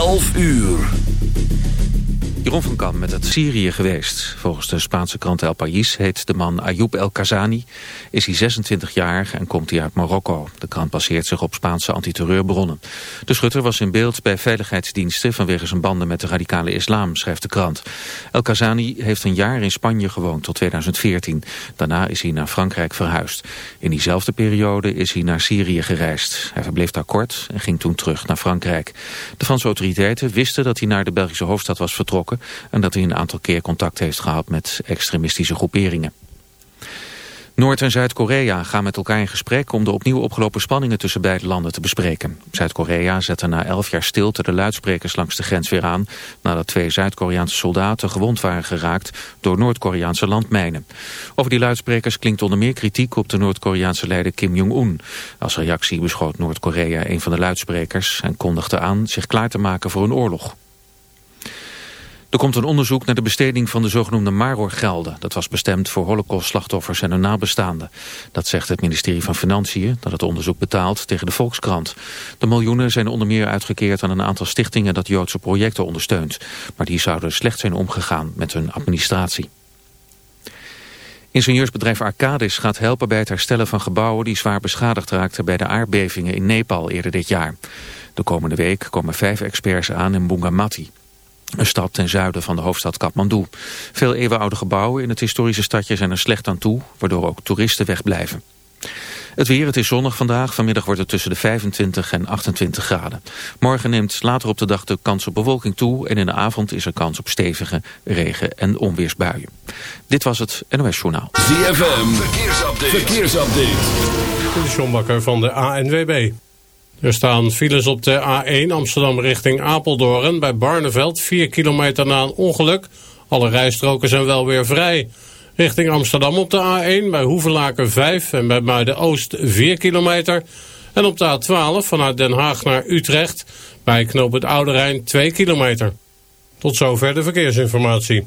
11 uur. Jeroen van Kam met het Syrië geweest. Volgens de Spaanse krant El País heet de man Ayoub El Kazani. Is hij 26 jaar en komt hij uit Marokko. De krant baseert zich op Spaanse antiterreurbronnen. De schutter was in beeld bij veiligheidsdiensten vanwege zijn banden met de radicale islam, schrijft de krant. El Kazani heeft een jaar in Spanje gewoond tot 2014. Daarna is hij naar Frankrijk verhuisd. In diezelfde periode is hij naar Syrië gereisd. Hij verbleef daar kort en ging toen terug naar Frankrijk. De Franse autoriteiten wisten dat hij naar de Belgische hoofdstad was vertrokken en dat hij een aantal keer contact heeft gehad met extremistische groeperingen. Noord- en Zuid-Korea gaan met elkaar in gesprek om de opnieuw opgelopen spanningen tussen beide landen te bespreken. Zuid-Korea zette na elf jaar stilte de luidsprekers langs de grens weer aan, nadat twee Zuid-Koreaanse soldaten gewond waren geraakt door Noord-Koreaanse landmijnen. Over die luidsprekers klinkt onder meer kritiek op de Noord-Koreaanse leider Kim Jong-un. Als reactie beschoot Noord-Korea een van de luidsprekers en kondigde aan zich klaar te maken voor een oorlog. Er komt een onderzoek naar de besteding van de zogenoemde Maror-gelden. Dat was bestemd voor holocaustslachtoffers en hun nabestaanden. Dat zegt het ministerie van Financiën, dat het onderzoek betaalt tegen de Volkskrant. De miljoenen zijn onder meer uitgekeerd aan een aantal stichtingen dat Joodse projecten ondersteunt. Maar die zouden slecht zijn omgegaan met hun administratie. Ingenieursbedrijf Arcadis gaat helpen bij het herstellen van gebouwen die zwaar beschadigd raakten bij de aardbevingen in Nepal eerder dit jaar. De komende week komen vijf experts aan in Bungamati. Een stad ten zuiden van de hoofdstad Kathmandu. Veel eeuwenoude gebouwen in het historische stadje zijn er slecht aan toe, waardoor ook toeristen wegblijven. Het weer, het is zonnig vandaag. Vanmiddag wordt het tussen de 25 en 28 graden. Morgen neemt later op de dag de kans op bewolking toe... en in de avond is er kans op stevige regen- en onweersbuien. Dit was het NOS Journaal. ZFM, verkeersupdate. verkeersupdate. De John van de ANWB. Er staan files op de A1 Amsterdam richting Apeldoorn bij Barneveld. 4 kilometer na een ongeluk. Alle rijstroken zijn wel weer vrij. Richting Amsterdam op de A1 bij Hoevelaken 5 en bij Muiden-Oost 4 kilometer. En op de A12 vanuit Den Haag naar Utrecht bij Knoop het Oude Rijn 2 kilometer. Tot zover de verkeersinformatie.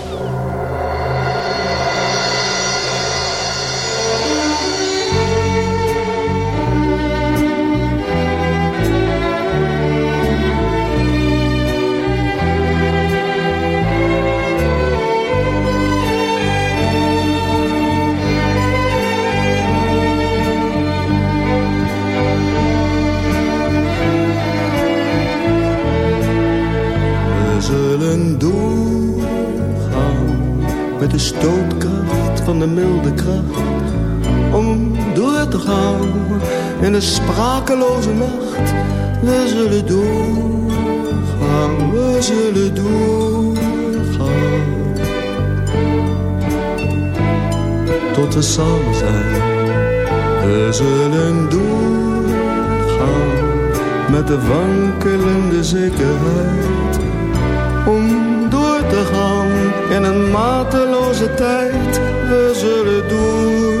We zullen doorgaan, we zullen doorgaan. Tot we samen zijn, we zullen doorgaan. Met de wankelende zekerheid om door te gaan in een mateloze tijd. We zullen doorgaan,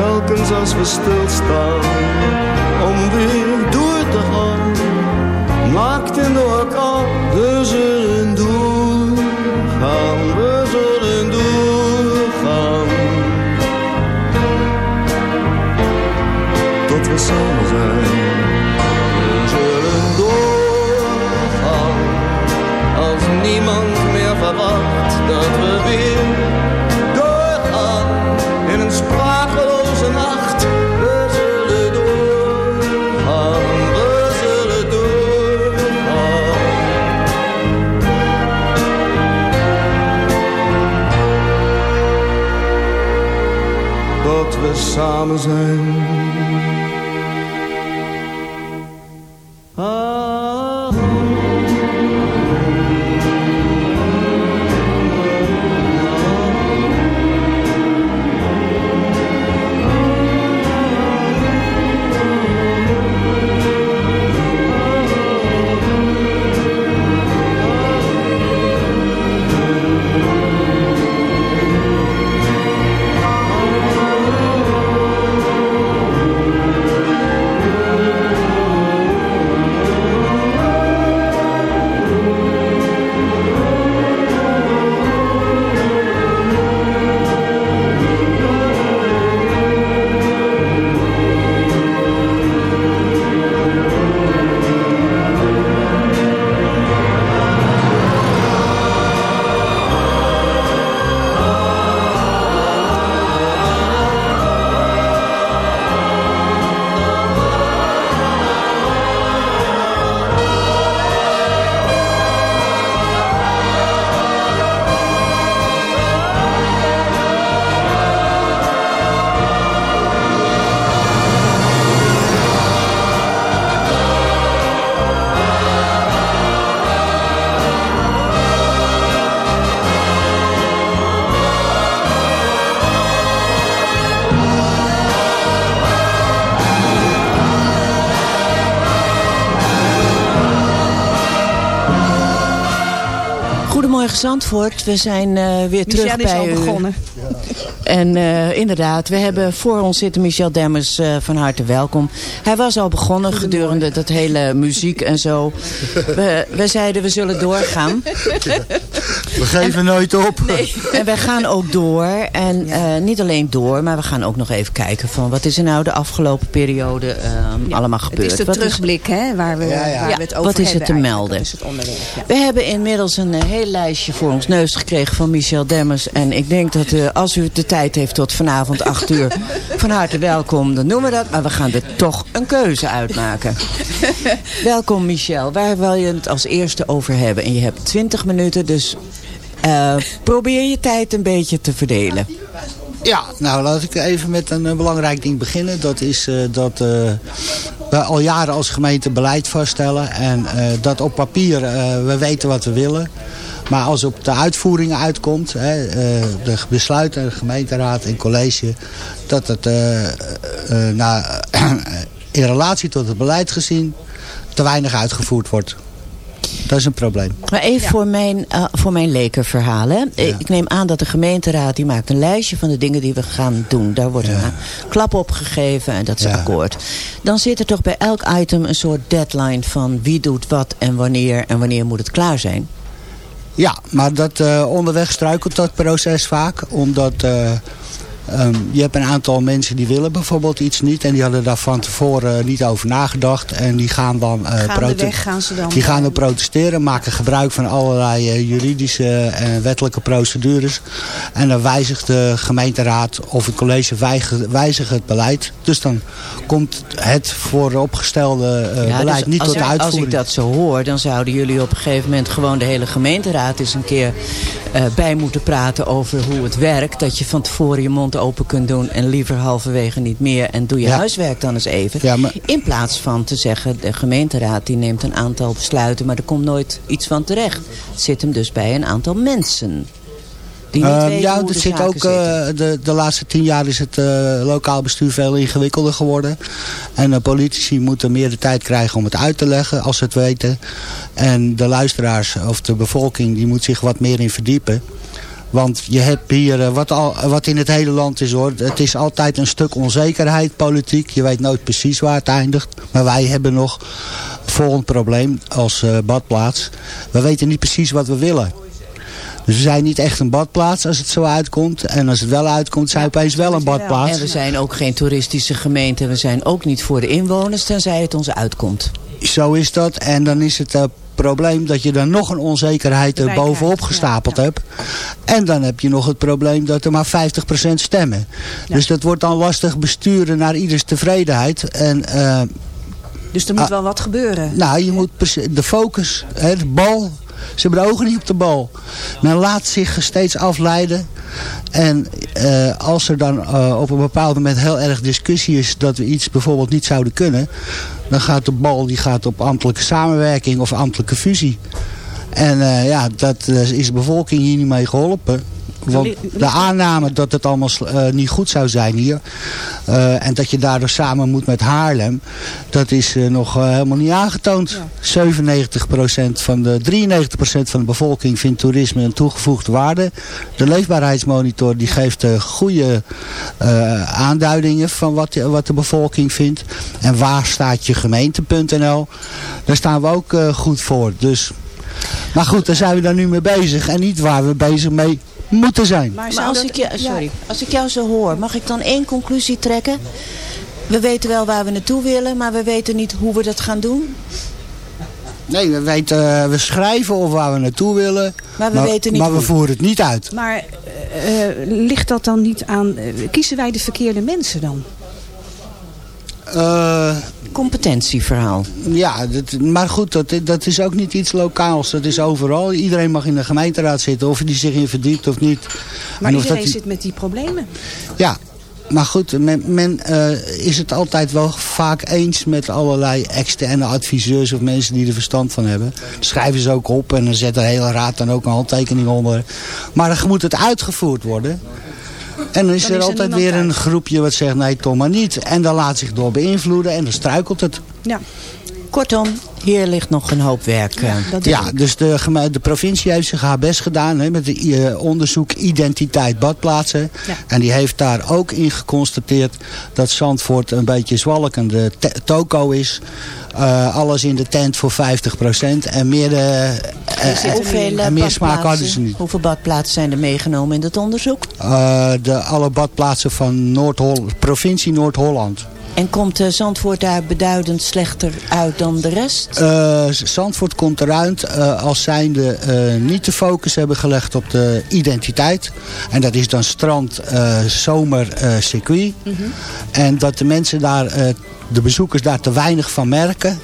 Telkens als we stilstaan, om weer door te gaan. Naakt in de orkaan, zijn. Goedemorgen Zandvoort, we zijn eh, weer terug Michel is bij al u. begonnen. En eh, inderdaad, we hebben voor ons zitten Michel Demmers, eh, van harte welkom. Hij was al begonnen gedurende dat hele muziek en zo. We, we zeiden we zullen doorgaan. We geven nooit op. En wij gaan ook door. En eh, niet alleen door, maar we gaan ook nog even kijken van wat is er nou de afgelopen periode eh, allemaal gebeurd. Het is de Wat terugblik hè, waar we, Ja, ja. waar Ja, we het over wat is er hebben te melden? Dat is het. We hebben inmiddels een heel lijstje voor ons neus gekregen van Michel Demmers. En ik denk dat eh, als u de tijd heeft tot vanavond 8 uur, van harte welkom. Dan noemen we dat. Maar we gaan er toch een keuze uitmaken. welkom Michel. Waar wil je het als eerste over hebben? En je hebt 20 minuten, dus eh, probeer je tijd een beetje te verdelen. Ja, nou laat ik even met een eh, belangrijk ding beginnen. Dat is eh, dat we al jaren als gemeente beleid vaststellen. En dat op papier, we weten wat we willen. Maar als het op de uitvoering uitkomt, hè, eh, de besluiten, de gemeenteraad en college, dat het eh, eh, nou, in relatie tot het beleid gezien te weinig uitgevoerd wordt. Dat is een probleem. Maar even voor mijn, eh, voor mijn lekenverhaal. Hè. Ik neem aan dat de gemeenteraad die maakt een lijstje van de dingen die we gaan doen. Daar wordt een klap op gegeven en dat is Ja. akkoord. Dan zit er toch bij elk item een soort deadline van wie doet wat en wanneer en wanneer moet het klaar zijn. Ja, maar dat, eh, onderweg struikelt dat proces vaak. Omdat eh, ehm, je hebt een aantal mensen die willen bijvoorbeeld iets niet. En die hadden daar van tevoren niet over nagedacht. En die gaan dan, eh, prote- Gaandeweg gaan ze dan... die gaan dan protesteren. Maken gebruik van allerlei eh, juridische en wettelijke procedures. En dan wijzigt de gemeenteraad of het college wijzigt het beleid. Dus dan komt het vooropgestelde eh Ja, beleid dus niet tot ik, als uitvoering. ik dat zo hoor, dan zouden jullie op een gegeven moment gewoon de hele gemeenteraad eens een keer eh, bij moeten praten over hoe het werkt. Dat je van tevoren je mond open kunt doen en liever halverwege niet meer. En doe je Ja. huiswerk dan eens even. Ja, maar- In plaats van te zeggen, de gemeenteraad die neemt een aantal besluiten, maar er komt nooit iets van terecht. Het zit hem dus bij een aantal mensen. Die niet Eh, weten ja, de zit ook, eh, de, de laatste tien jaar is het eh, lokaal bestuur veel ingewikkelder geworden. En de politici moeten meer de tijd krijgen om het uit te leggen als ze het weten. En de luisteraars of de bevolking die moet zich wat meer in verdiepen. Want je hebt hier, eh, wat, al, wat in het hele land is hoor, het is altijd een stuk onzekerheid politiek. Je weet nooit precies waar het eindigt. Maar wij hebben nog het volgend probleem als eh, badplaats. We weten niet precies wat we willen. Dus we zijn niet echt een badplaats als het zo uitkomt. En als het wel uitkomt, zijn we opeens wel een badplaats. En we zijn ook geen toeristische gemeente. We zijn ook niet voor de inwoners, tenzij het ons uitkomt. Zo is dat. En dan is het eh, probleem dat je dan nog een onzekerheid er bovenop gestapeld hebt. En dan heb je nog het probleem dat er maar 50% stemmen. Dus dat wordt dan lastig besturen naar ieders tevredenheid. En eh, Dus er moet Ah. wel wat gebeuren. nou, je moet de focus, hè, de bal. Ze hebben de ogen niet op de bal. Men laat zich steeds afleiden. En eh, als er dan eh, op een bepaald moment heel erg discussie is dat we iets bijvoorbeeld niet zouden kunnen. Dan gaat de bal die gaat op ambtelijke samenwerking of ambtelijke fusie. En eh, ja, dat is de bevolking hier niet mee geholpen. Want de aanname dat het allemaal eh, niet goed zou zijn hier. eh, en dat je daardoor samen moet met Haarlem. Dat is eh, nog helemaal niet aangetoond. 97% van de, 93% van de bevolking vindt toerisme een toegevoegde waarde. De leefbaarheidsmonitor die geeft goede aanduidingen van wat, de- wat de bevolking vindt. En waar staat je gemeente.nl. Daar staan we ook goed voor. Dus, maar goed, daar zijn we dan nu mee bezig. En niet waar we bezig mee moeten zijn. Maar als dat- ik, je, ja. sorry, als ik jou zo hoor, mag ik dan één conclusie trekken? We weten wel waar we naartoe willen, maar we weten niet hoe we dat gaan doen. Nee, we weten, eh, we schrijven of waar we naartoe willen. Maar we weten niet Maar we voeren het niet uit. Maar eh, eh, ligt dat dan niet aan... kiezen wij de verkeerde mensen dan? Eh, Competentieverhaal. ja, dat, maar goed, dat, dat is ook niet iets lokaals. Dat is overal. Iedereen mag in de gemeenteraad zitten, of hij zich in verdiept of niet. Maar En of iedereen dat, zit met die problemen. Ja, maar goed, men, men eh, is het altijd wel vaak eens met allerlei externe adviseurs of mensen die er verstand van hebben. Schrijven ze ook op en dan zet de hele raad dan ook een handtekening onder. Maar dan moet het uitgevoerd worden. En dan is Dan er is altijd weer een groepje wat zegt nee, toch maar niet. En dan laat zich door beïnvloeden en dan struikelt het. Ja, Kortom, hier ligt nog een hoop werk. eh. dat denk Ja, dus de, de provincie heeft zich haar best gedaan hè, met het eh, onderzoek identiteit badplaatsen. Ja. En die heeft daar ook in geconstateerd dat Zandvoort een beetje zwalkende toko is. Eh, alles in de tent voor 50% en meer, eh, eh, Hoeveel, eh, en meer smaak hadden badplaatsen- ze niet. Hoeveel badplaatsen zijn er meegenomen in dat onderzoek? Eh, de, alle badplaatsen van Noord provincie Noord-Holland. En komt eh, Zandvoort daar beduidend slechter uit dan de rest? Eh, Zandvoort komt eruit eh, als zijnde eh, niet de focus hebben gelegd op de identiteit. En dat is dan strand, zomer, circuit. En dat de mensen daar, de bezoekers daar te weinig van merken.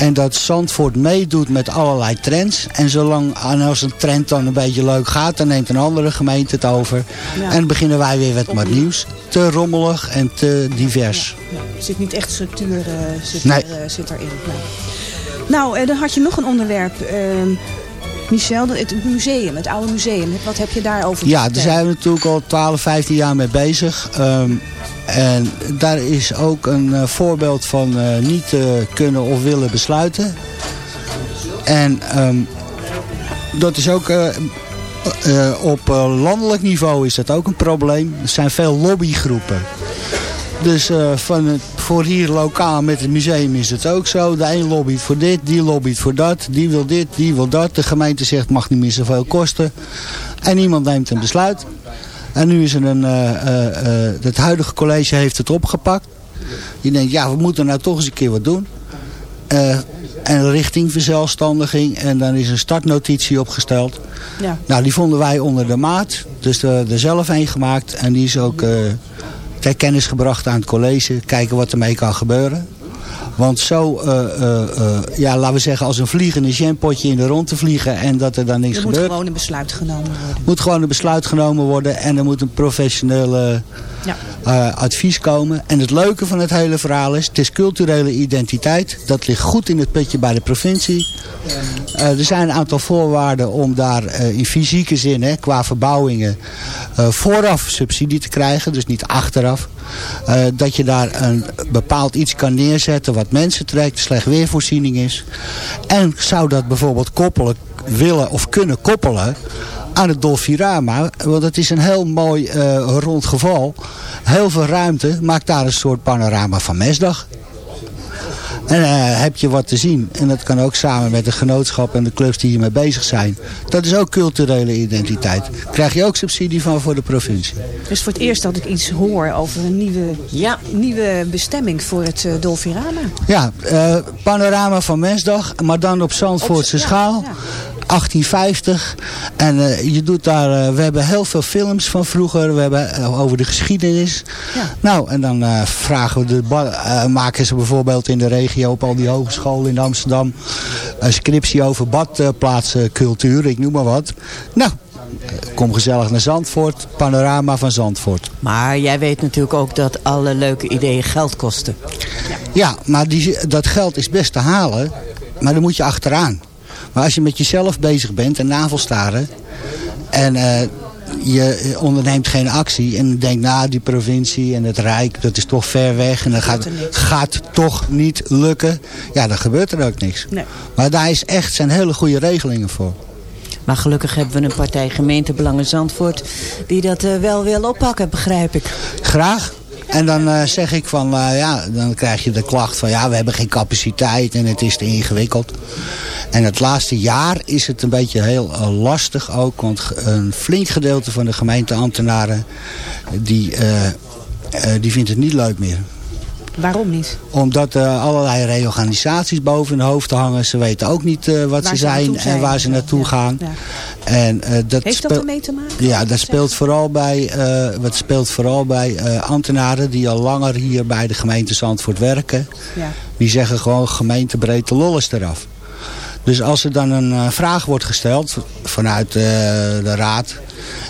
En dat Zandvoort meedoet met allerlei trends. En zolang en als een trend dan een beetje leuk gaat, dan neemt een andere gemeente het over. Ja. En beginnen wij weer met wat nieuws. Te rommelig en te divers. Ja, er zit niet echt structuur eh, zit, Nee. er, eh, zit erin. Nou, nou eh, dan had je nog een onderwerp, ehm, Michel, het museum, het oude museum. Wat heb je daarover Ja, daar zijn we natuurlijk al 12, 15 jaar mee bezig. Ehm, en daar is ook een eh, voorbeeld van eh, niet eh, kunnen of willen besluiten. En ehm, dat is ook... op landelijk niveau is dat ook een probleem. Er zijn veel lobbygroepen. Dus van het, voor hier lokaal met het museum is het ook zo. De een lobbyt voor dit, die lobbyt voor dat. Die wil dit, die wil dat. De gemeente zegt het mag niet meer zoveel kosten. En niemand neemt een besluit. En nu is er een... eh, eh, eh, het huidige college heeft het opgepakt. Die denkt, ja, we moeten nou toch eens een keer wat doen. En richting verzelfstandiging. En dan is een startnotitie opgesteld. Ja. Nou, die vonden wij onder de maat. Dus we hebben er zelf een gemaakt. En die is ook ter kennis gebracht aan het college. Kijken wat ermee kan gebeuren. Want zo, eh, eh, eh, ja, laten we zeggen, als een vliegende jampotje in de rond te vliegen en dat er dan niks Er moet gebeurt. gewoon een besluit genomen worden. moet gewoon een besluit genomen worden en er moet een professionele Ja. advies komen. En het leuke van het hele verhaal is, het is culturele identiteit. Dat ligt goed in het putje bij de provincie. Er zijn een aantal voorwaarden om daar in fysieke zin, hè, qua verbouwingen, vooraf subsidie te krijgen. Dus niet achteraf. Eh, dat je daar een bepaald iets kan neerzetten wat mensen trekt, slecht weervoorziening is. En zou dat bijvoorbeeld koppelen, willen of kunnen koppelen aan het Dolfirama. Want het is een heel mooi eh, rond geval. Heel veel ruimte. Maak daar een soort panorama van mesdag. En eh, heb je wat te zien. En dat kan ook samen met de genootschap en de clubs die hiermee bezig zijn. Dat is ook culturele identiteit. Krijg je ook subsidie van voor de provincie. Dus voor het eerst dat ik iets hoor over een nieuwe, nieuwe bestemming voor het uh, Dolfirama. Ja, eh, panorama van Mensdag, maar dan op Zandvoortse Op- ja, schaal. ja. 1850. En eh, je doet daar, eh, we hebben heel veel films van vroeger. We hebben eh, over de geschiedenis. Ja. Nou, en dan vragen we de maken ze bijvoorbeeld in de regio op al die hogescholen in Amsterdam. Een scriptie over badplaatscultuur, ik noem maar wat. Nou, kom gezellig naar Zandvoort. Panorama van Zandvoort. Maar jij weet natuurlijk ook dat alle leuke ideeën geld kosten. Ja, maar die, dat geld is best te halen, maar dan moet je achteraan. Maar als je met jezelf bezig bent en navelstaren en eh, je onderneemt geen actie en denkt, nou die provincie en het Rijk, dat is toch ver weg en dat gaat, gaat toch niet lukken. Ja, dan gebeurt er ook niks. Nee. Maar daar is echt, zijn hele goede regelingen voor. Maar gelukkig hebben we een partij gemeentebelangen Zandvoort... die dat eh, wel wil oppakken, begrijp ik. Graag. En dan eh, zeg ik van, eh, ja, dan krijg je de klacht van, ja, we hebben geen capaciteit en het is te ingewikkeld. En het laatste jaar is het een beetje heel eh, lastig ook, want een flink gedeelte van de gemeenteambtenaren, die, die vindt het niet leuk meer. Waarom niet? Omdat er allerlei reorganisaties boven hun hoofd hangen. Ze weten ook niet eh, wat ze zijn en waar ze naartoe Ja, gaan. ja. En, eh, dat Heeft dat ermee te maken? ja, dat speelt vooral bij, wat speelt vooral bij ambtenaren die al langer hier bij de gemeente Zandvoort werken. Ja. Die zeggen gewoon gemeentebreed de lol is eraf. Dus als er dan een vraag wordt gesteld vanuit de raad...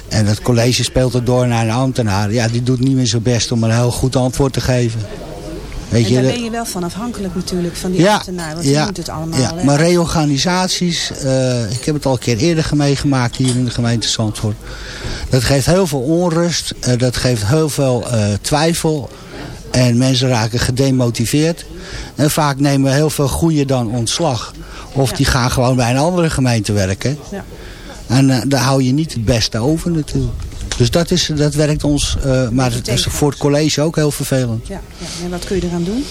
en het college speelt het door naar een ambtenaar... ja, die doet niet meer zijn best om een heel goed antwoord te geven. Weet En daar ben je wel van afhankelijk natuurlijk, van die ja, ambtenaar. Want ja, moet het allemaal... ja, maar reorganisaties, eh, ik heb het al een keer eerder meegemaakt hier in de gemeente Zandvoort. Dat geeft heel veel onrust, eh, dat geeft heel veel eh, twijfel. En mensen raken gedemotiveerd. En vaak nemen heel veel goeie dan ontslag. Of die gaan gewoon bij een andere gemeente werken. Ja. En daar hou je niet het beste over natuurlijk. Dus dat, is, dat werkt ons, eh, maar het is voor het college ook heel vervelend. Ja, ja. En wat kun je eraan doen?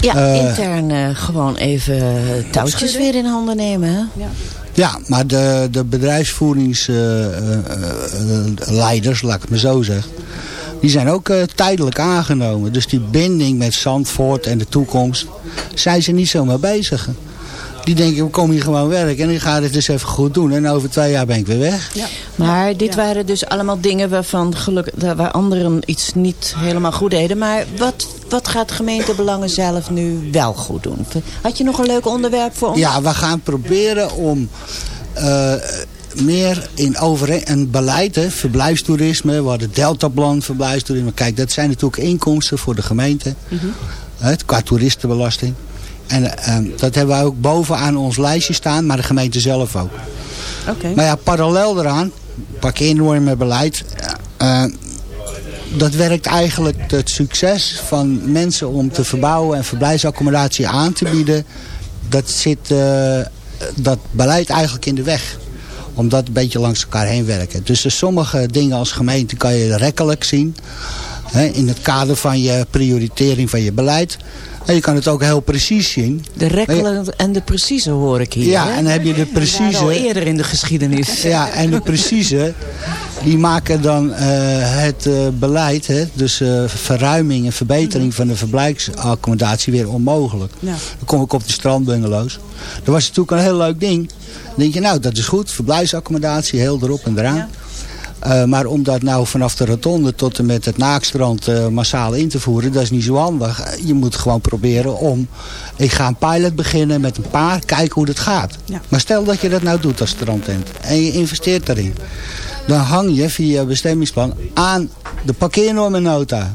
Ja, Eh, intern eh, gewoon even touwtjes weer in handen nemen. Hè? Ja. Ja, maar de, de bedrijfsvoeringsleiders, laat ik het maar zo zeggen... die zijn ook eh, tijdelijk aangenomen. Dus die binding met Zandvoort en de toekomst... zijn ze niet zo mee bezig. Die denken, we komen hier gewoon werken... en ik ga dit dus even goed doen. En over twee jaar ben ik weer weg. Ja. Maar dit Ja. waren dus allemaal dingen waarvan gelukkig, waar anderen iets niet helemaal goed deden. Maar wat, wat gaat gemeentebelangen zelf nu wel goed doen? Had je nog een leuk onderwerp voor ons? Ja, we gaan proberen om... eh, meer in overeen, een beleid, hè, verblijfstoerisme, we hadden deltaplan verblijfstoerisme. Kijk, dat zijn natuurlijk inkomsten voor de gemeente, hè, qua toeristenbelasting. En eh, dat hebben wij ook bovenaan ons lijstje staan, maar de gemeente zelf ook. Oké. Maar ja, parallel eraan, parkeernormen beleid, eh, dat werkt eigenlijk het succes van mensen om te verbouwen en verblijfsaccommodatie aan te bieden. Dat zit eh, dat beleid eigenlijk in de weg. Omdat een beetje langs elkaar heen werken. Dus er sommige dingen als gemeente kan je rekkelijk zien. Hè, in het kader van je prioritering van je beleid. En je kan het ook heel precies zien. De rekkelen en de precieze hoor ik hier. Ja, hè? en dan heb je de waren al precieze. eerder in de geschiedenis. Ja, en de precieze, die maken dan eh, het eh, beleid, hè, dus eh, verruiming en verbetering van de verblijfsaccommodatie weer onmogelijk. Ja. Dan kom ik op de strandbungalows. Dat was natuurlijk een heel leuk ding. Dan denk je, nou dat is goed, verblijfsaccommodatie, heel erop en eraan. Ja. Eh, maar om dat nou vanaf de rotonde tot en met het naakstrand eh, massaal in te voeren, dat is niet zo handig. Eh, Je moet gewoon proberen om, ik ga een pilot beginnen met een paar, kijken hoe dat gaat. Ja. Maar stel dat je dat nou doet als strandtent en je investeert daarin. Dan hang je via bestemmingsplan aan de parkeernormennota.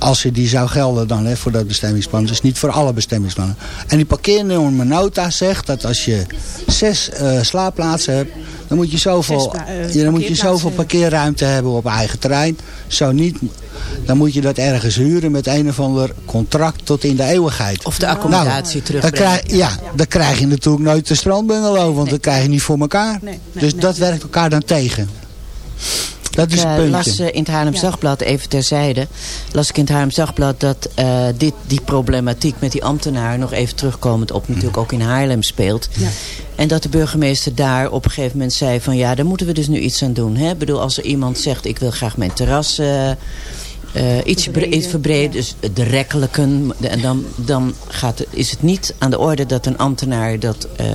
Als je die zou gelden dan hè, voor dat bestemmingsplan. Dus niet voor alle bestemmingsplannen. En die parkeernormen nota zegt dat als je zes eh, slaapplaatsen hebt... dan moet je zoveel, ja, dan moet je zoveel parkeerruimte hebben op eigen terrein. Zo niet, dan moet je dat ergens huren met een of ander contract tot in de eeuwigheid. Of de accommodatie dan terugbrengen. krijg, ja, dan krijg je natuurlijk nooit de strandbungalow, want dat krijg je niet voor elkaar. Nee, nee, dus nee. dat werkt elkaar dan tegen. Dat is het eh, las eh, in het Haarlems Ja. Dagblad, even terzijde... las ik in het Haarlems Dagblad dat eh, dit, die problematiek met die ambtenaar... nog even terugkomend op natuurlijk ook in Haarlem speelt. Ja. En dat de burgemeester daar op een gegeven moment zei van... ja, daar moeten we dus nu iets aan doen. Hè? Ik bedoel, als er iemand zegt, ik wil graag mijn terras... eh, iets Verbreden, dus de rekkelijken. En dan, dan gaat het, is het niet aan de orde dat een ambtenaar dat eh,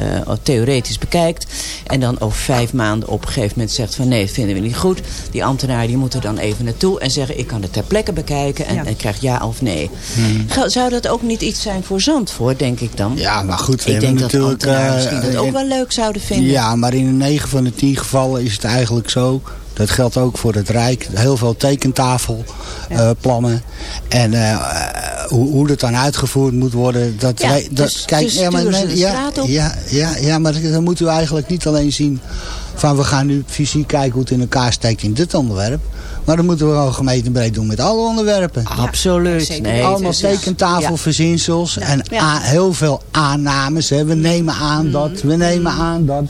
theoretisch bekijkt. En dan over vijf maanden op een gegeven moment zegt van nee, dat vinden we niet goed. Die ambtenaar die moet er dan even naartoe en zeggen ik kan het ter plekke bekijken. En, Ja. en krijgt ja of nee. Ga- Zou dat ook niet iets zijn voor Zandvoort, denk ik dan? Ja, maar goed, we ik denk dat natuurlijk... ambtenaren eh, misschien dat ook wel leuk zouden vinden. Ja, maar in 9 van de 10 gevallen is het eigenlijk zo. Dat geldt ook voor het Rijk. Heel veel tekentafelplannen. en eh, eh, hoe, hoe dat dan uitgevoerd moet worden. Dat, Ja, wij- dat, dus- dus ze de ja, op? Ja, ja, ja, maar dan moet u eigenlijk niet alleen zien... van we gaan nu fysiek kijken hoe het in elkaar steekt in dit onderwerp. Maar dan moeten we gewoon gemeentenbreed doen met alle onderwerpen. Absoluut. Nee, Allemaal is- tekentafelverzinsels en Ja. heel veel aannames. Hè. We nemen aan dat, we nemen aan dat.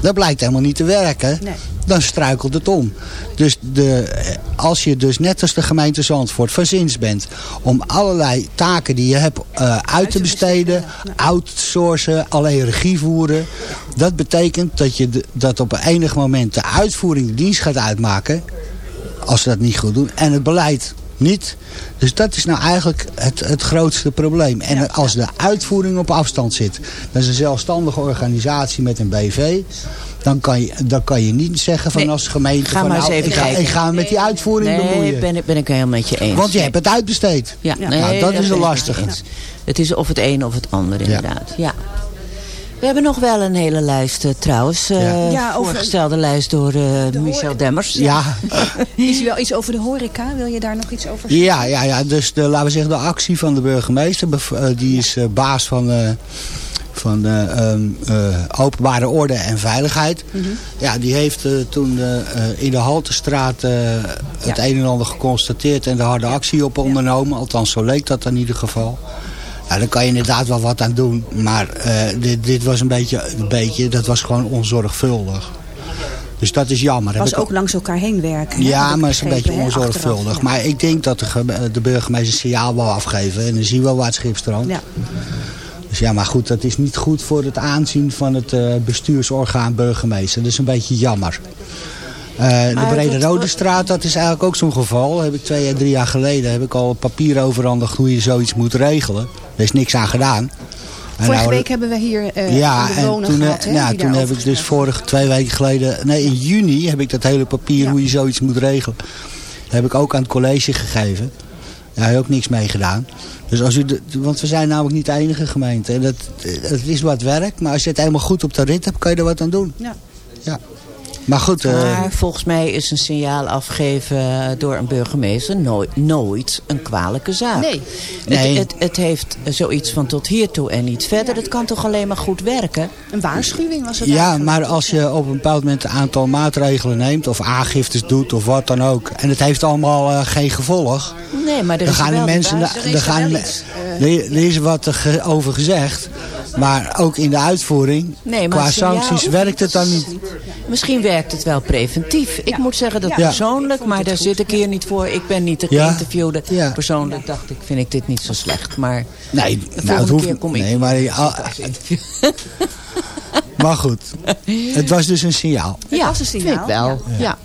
Dat blijkt helemaal niet te werken. Nee. Dan struikelt het om. Dus de, eh, als je dus net als de gemeente Zandvoort van zins bent... om allerlei taken die je hebt eh, uit te besteden... outsourcen, alleen regie voeren... dat betekent dat je de- dat op een enig moment de uitvoering de dienst gaat uitmaken als ze dat niet goed doen. En het beleid niet. Dus dat is nou eigenlijk het, het grootste probleem. En als de uitvoering op afstand zit. Dat is een zelfstandige organisatie met een BV. Dan kan je, dan kan je niet zeggen van Nee, als gemeente... ga van, maar eens nou, even ik, ga, kijken. ik ga me met die uitvoering Nee, bemoeien. ben, ik- ben ik helemaal met je eens. Want je hebt het uitbesteed. Ja, Ja. nee, Nou, dat is ben een lastige. eens. Het is of het een of het ander Ja. inderdaad. Ja. We hebben nog wel een hele lijst eh, trouwens. eh, Ja. Ja, over- voorgestelde lijst door eh, Michel Demmers. Ja, Is er wel iets over de horeca? Wil je daar nog iets over zeggen? ja, ja, ja. Dus de, laten we zeggen de actie van de burgemeester. die is baas van... eh, van de ehm, eh, openbare orde en veiligheid. Ja, die heeft toen eh, in de Haltestraat eh, het een en ander geconstateerd en de harde actie op ondernomen. Althans, zo leek dat in ieder geval. Ja, daar kan je inderdaad wel wat aan doen. Maar eh, dit, dit was een beetje, een beetje, dat was gewoon onzorgvuldig. Dus dat is jammer. Heb was ook langs elkaar heen werken. ja, maar het is een beetje onzorgvuldig. Maar ik denk dat de, de burgemeester een signaal wil afgeven. En dan zien we wel waar het schip strandt. Ja. Dus ja, maar goed, dat is niet goed voor het aanzien van het eh, bestuursorgaan burgemeester. Dat is een beetje jammer. Eh, de Brede Rode Straat, dat is eigenlijk ook zo'n geval. Heb ik twee, drie jaar geleden heb ik al papier overhandigd hoe je zoiets moet regelen. Er is niks aan gedaan. En Vorige nou- week hebben we hier eh ja, en bewoner toen, eh, gehad. Ja, toen heb ik dus vorige twee weken geleden, nee in juni heb ik dat hele papier Ja. hoe je zoiets moet regelen. heb ik ook aan het college gegeven. Daar heb ik ook niks mee gedaan. Dus als u de, want we zijn namelijk niet de enige gemeente. En dat, het is wat werk, maar als je het helemaal goed op de rit hebt, kan je er wat aan doen. Ja. Ja. Maar goed, eh, Maar volgens mij is een signaal afgeven door een burgemeester nooit, nooit een kwalijke zaak. Nee. Nee. Het, het, het heeft zoiets van tot hiertoe en niet verder. Het kan toch alleen maar goed werken? Een waarschuwing was het ja, eigenlijk. maar als je op een bepaald moment een aantal maatregelen neemt... of aangiftes doet of wat dan ook... en het heeft allemaal eh, geen gevolg... Nee, maar er Dan is gaan de mensen, gaan, er, is wat er ge- over gezegd, maar ook in de uitvoering, Nee, maar qua sancties, werkt het dan niet. Misschien werkt het wel preventief. Ik moet zeggen dat Ja. persoonlijk, maar daar zit ik hier niet voor. Ik ben niet de geïnterviewde. Ja. Persoonlijk dacht ik, vind ik dit niet zo slecht. Maar Nee, de nou, volgende het hoeft, keer kom ik nee, maar, ah, interview. maar goed, het was dus een signaal. Het Ja, was een signaal. vind ik wel. Ja.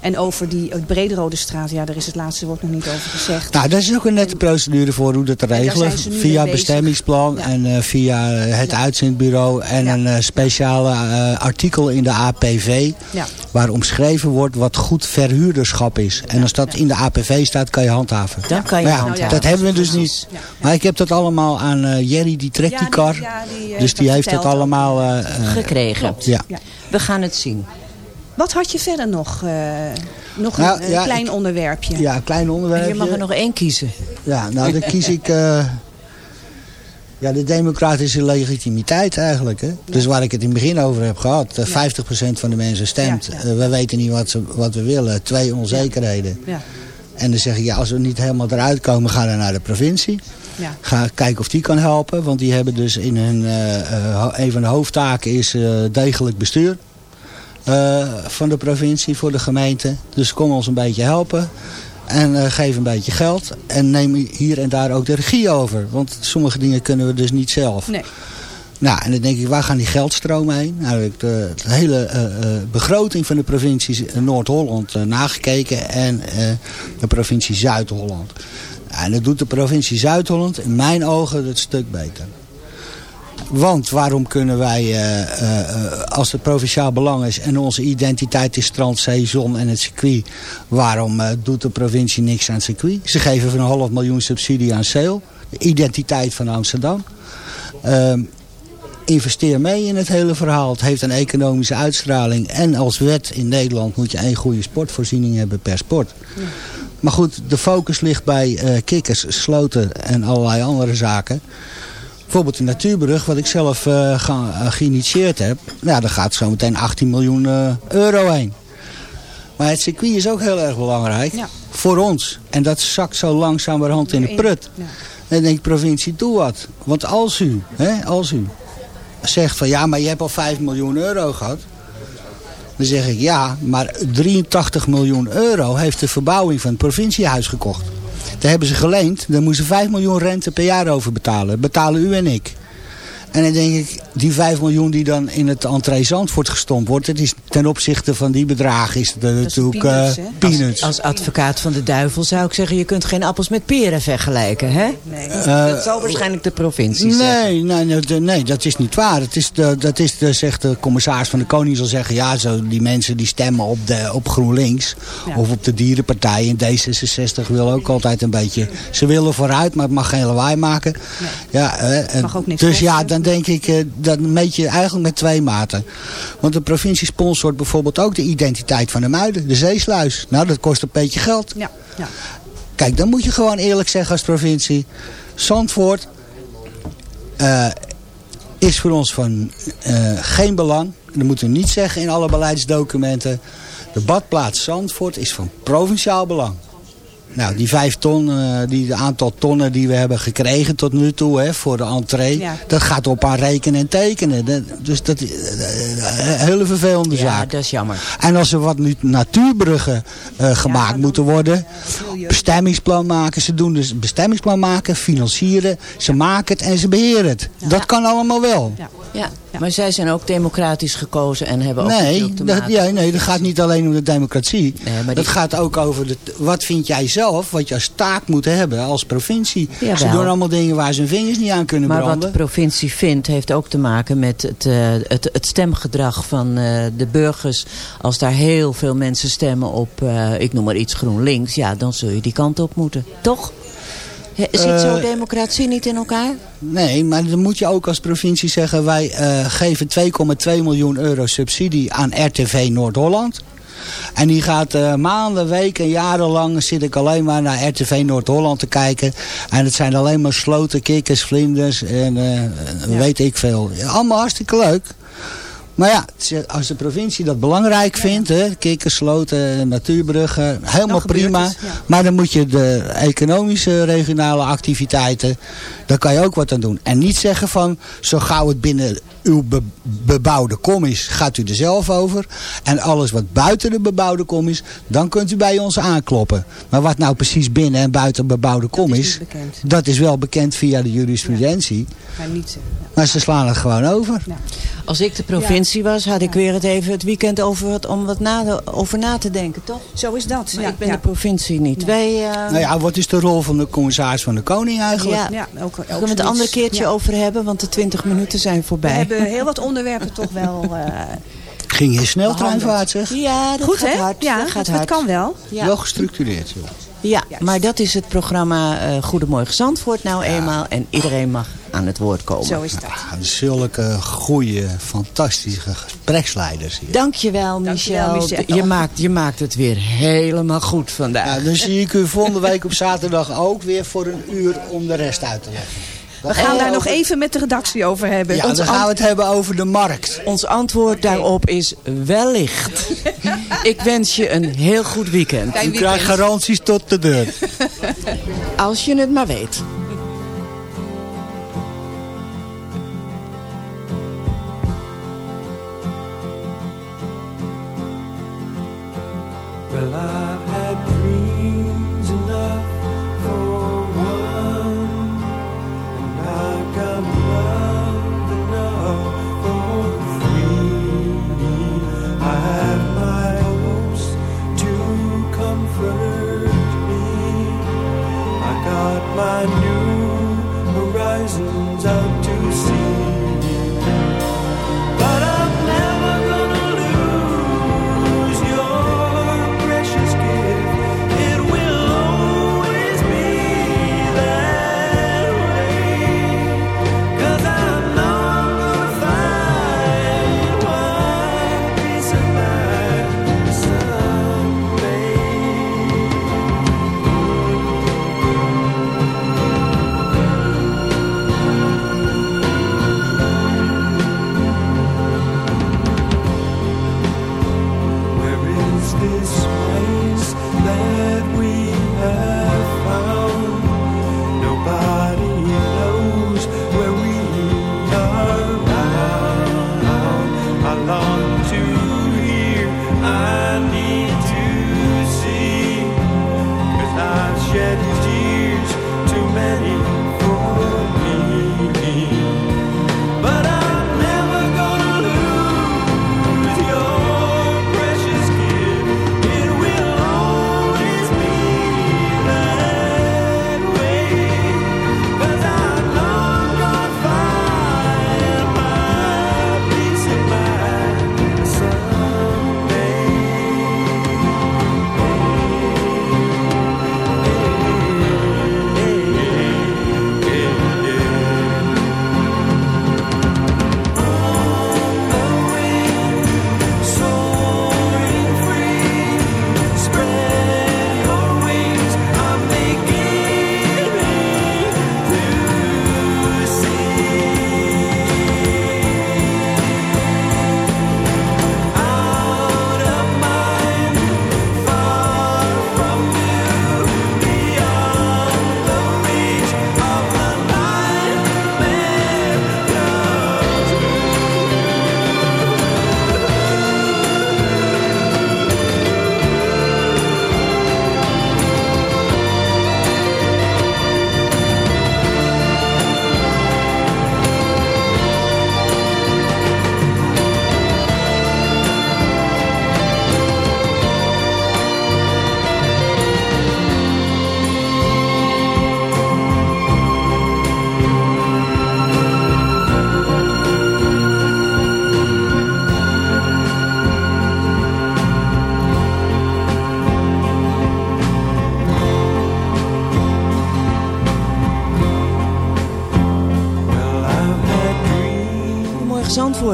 En over die Brederode straat, ja, daar is het laatste woord nog niet over gezegd. Nou, daar is ook een nette procedure voor hoe dat te regelen. Via bestemmingsplan Ja. en eh, via het uitzendbureau en Ja. een eh, speciale eh, artikel in de APV. Ja. Waar omschreven wordt wat goed verhuurderschap is. En als dat in de APV staat, kan je handhaven. Dan kan je Maar ja, handhaven. dat hebben we dus niet. Ja. Maar ik heb dat allemaal aan eh, Jerry, die trekt Ja, die kar. ja, die, dus die heeft dat allemaal... Gekregen. ja. Ja. We gaan het zien. Wat had je verder nog? eh, nog Nou, een, een ja, klein ik- onderwerpje. Ja, een klein onderwerpje. Je mag er nog één kiezen. Ja, nou dan kies ik... eh, ja, de democratische legitimiteit eigenlijk. Hè? Dus waar ik het in het begin over heb gehad. eh, 50% van de mensen stemt. Ja, ja. Eh, we weten niet wat, ze, wat we willen. Twee onzekerheden. Ja. En dan zeg ik, ja, als we niet helemaal eruit komen, ga dan naar de provincie. Ja. Ga kijken of die kan helpen. Want die hebben dus in hun, eh, eh, een van de hoofdtaken is eh, degelijk bestuur. Eh, van de provincie voor de gemeente. Dus kom ons een beetje helpen. En eh, geef een beetje geld. En neem hier en daar ook de regie over. Want sommige dingen kunnen we dus niet zelf. Nee. Nou, en dan denk ik, waar gaan die geldstromen heen? Nou, heb ik de, de hele eh, eh, begroting van de provincie Noord-Holland eh, nagekeken en eh, de provincie Zuid-Holland. En dat doet de provincie Zuid-Holland in mijn ogen het stuk beter. Want waarom kunnen wij, eh, eh, eh, als het provinciaal belang is en onze identiteit is strand, zee, zon en het circuit, waarom doet de provincie niks aan het circuit? Ze geven van een half miljoen subsidie aan Seel, de identiteit van Amsterdam. Ehm, investeer mee in het hele verhaal. Het heeft een economische uitstraling. En als wet in Nederland moet je één goede sportvoorziening hebben per sport. Maar goed, de focus ligt bij kikkers, sloten en allerlei andere zaken. Bijvoorbeeld de natuurbrug, wat ik zelf eh, ge- eh, geïnitieerd heb. Nou, daar gaat zo meteen 18 miljoen eh, euro heen. Maar het circuit is ook heel erg belangrijk Ja. voor ons. En dat zakt zo langzamerhand in de prut. Ja. En dan denk ik, provincie, doe wat. Want als u, hè, als u zegt van ja, maar je hebt al 5 miljoen euro gehad. Dan zeg ik ja, maar 83 miljoen euro heeft de verbouwing van het provinciehuis gekocht. Daar hebben ze geleend, daar moeten ze 5 miljoen rente per jaar over betalen. Betalen u en ik. En dan denk ik, die 5 miljoen die dan in het entree Zandvoort gestompt wordt... Het is ten opzichte van die bedragen is dat natuurlijk peanuts, eh, peanuts. Als advocaat van de duivel zou ik zeggen... je kunt geen appels met peren vergelijken, hè? Nee. dat zal waarschijnlijk de provincie zeggen. Nee, nee, nee, nee, dat is niet waar. Het is de, dat is de, zegt de commissaris van de Koning zal zeggen... ja, zo, die mensen die stemmen op, de, op GroenLinks Ja. of op de dierenpartij. En D66 wil ook altijd een beetje... Ze willen vooruit, maar het mag geen lawaai maken. Ja, eh, eh, Mag ook niks dus ja, dan denk ik... eh, dat meet je eigenlijk met twee maten. Want de provincie sponsort bijvoorbeeld ook de identiteit van de muiden. De zeesluis. Nou, dat kost een beetje geld. Ja. Ja. Kijk, dan moet je gewoon eerlijk zeggen als provincie. Zandvoort eh, is voor ons van eh, geen belang. Dat moeten we niet zeggen in alle beleidsdocumenten. De badplaats Zandvoort is van provinciaal belang. Nou, die vijf ton, eh, die de aantal tonnen die we hebben gekregen tot nu toe hè, voor de entree, Ja. dat gaat op aan rekenen en tekenen. Dat- dus dat is eh, een hele vervelende Ja, zaak. dat is jammer. En als er wat nu natuurbruggen eh, gemaakt moeten worden. Bestemmingsplan maken. Ze doen dus bestemmingsplan maken, financieren. Ze maken het en ze beheren het. Dat kan allemaal wel. Ja. Ja, maar zij zijn ook democratisch gekozen en hebben ook Nee, dat, maken. ja, nee, dat gaat niet alleen om de democratie. Nee, maar dat die- gaat ook over de, wat vind jij zelf, wat je als taak moet hebben als provincie. Ze doen allemaal dingen waar ze hun vingers niet aan kunnen Maar wat branden. de provincie vindt, heeft ook te maken met het, eh, het, het stemgedrag van eh, de burgers. Als daar heel veel mensen stemmen op, eh, ik noem maar iets GroenLinks, ja, dan zul je die kant op moeten. Toch? Zit Eh, zo'n democratie niet in elkaar? Nee, maar dan moet je ook als provincie zeggen... wij eh, geven 2,2 miljoen euro subsidie aan RTV Noord-Holland. En die gaat eh, maanden, weken, jarenlang zit ik alleen maar naar RTV Noord-Holland te kijken. En het zijn alleen maar sloten, kikkers, vlinders en eh, weet ik veel. Allemaal hartstikke leuk. Maar ja, als de provincie dat belangrijk vindt, hè, kikkers, sloten, natuurbruggen, helemaal prima. het, ja. Maar dan moet je de economische regionale activiteiten, daar kan je ook wat aan doen. En niet zeggen van, zo gauw het binnen uw be- bebouwde kom is, gaat u er zelf over. En alles wat buiten de bebouwde kom is, dan kunt u bij ons aankloppen. Maar wat nou precies binnen en buiten bebouwde kom is dat is wel bekend via de jurisprudentie. Maar niet zeggen. Ja. Maar ze slaan het gewoon over. Als ik de provincie was, had ik weer het even het weekend over wat, om wat na, over na te denken, toch? Zo is dat. Maar ja, ik ben ja. de provincie niet. Wij, eh, Nou ja, wat is de rol van de commissaris van de Koning eigenlijk? ja, Ja, ook, ook Kunnen we het een ander keertje Ja. over hebben, want de 20 minuten zijn We voorbij. hebben heel wat onderwerpen toch wel... eh, Ging hier sneltreinvaart zeg? Ja, dat goed, gaat hè? hard. Ja, dat gaat het, hard. kan wel. Ja. Wel gestructureerd. Joh. Ja, maar dat is het programma eh Goedemorgen Zandvoort nou eenmaal. En iedereen mag aan het woord komen. Zo is dat. Ja, zulke goede, fantastische gespreksleiders hier. Dankjewel, Dankjewel, Michel. Michel. Je, maakt, je maakt het weer helemaal goed vandaag. Ja, dan zie ik u volgende week op zaterdag ook weer voor een uur om de rest uit te leggen. We gaan daar nog even met de redactie over hebben. Ja, Ons dan gaan we het hebben over de markt. Ons antwoord daarop is wellicht. Ik wens je een heel goed weekend. U krijgt garanties tot de deur. Als je het maar weet.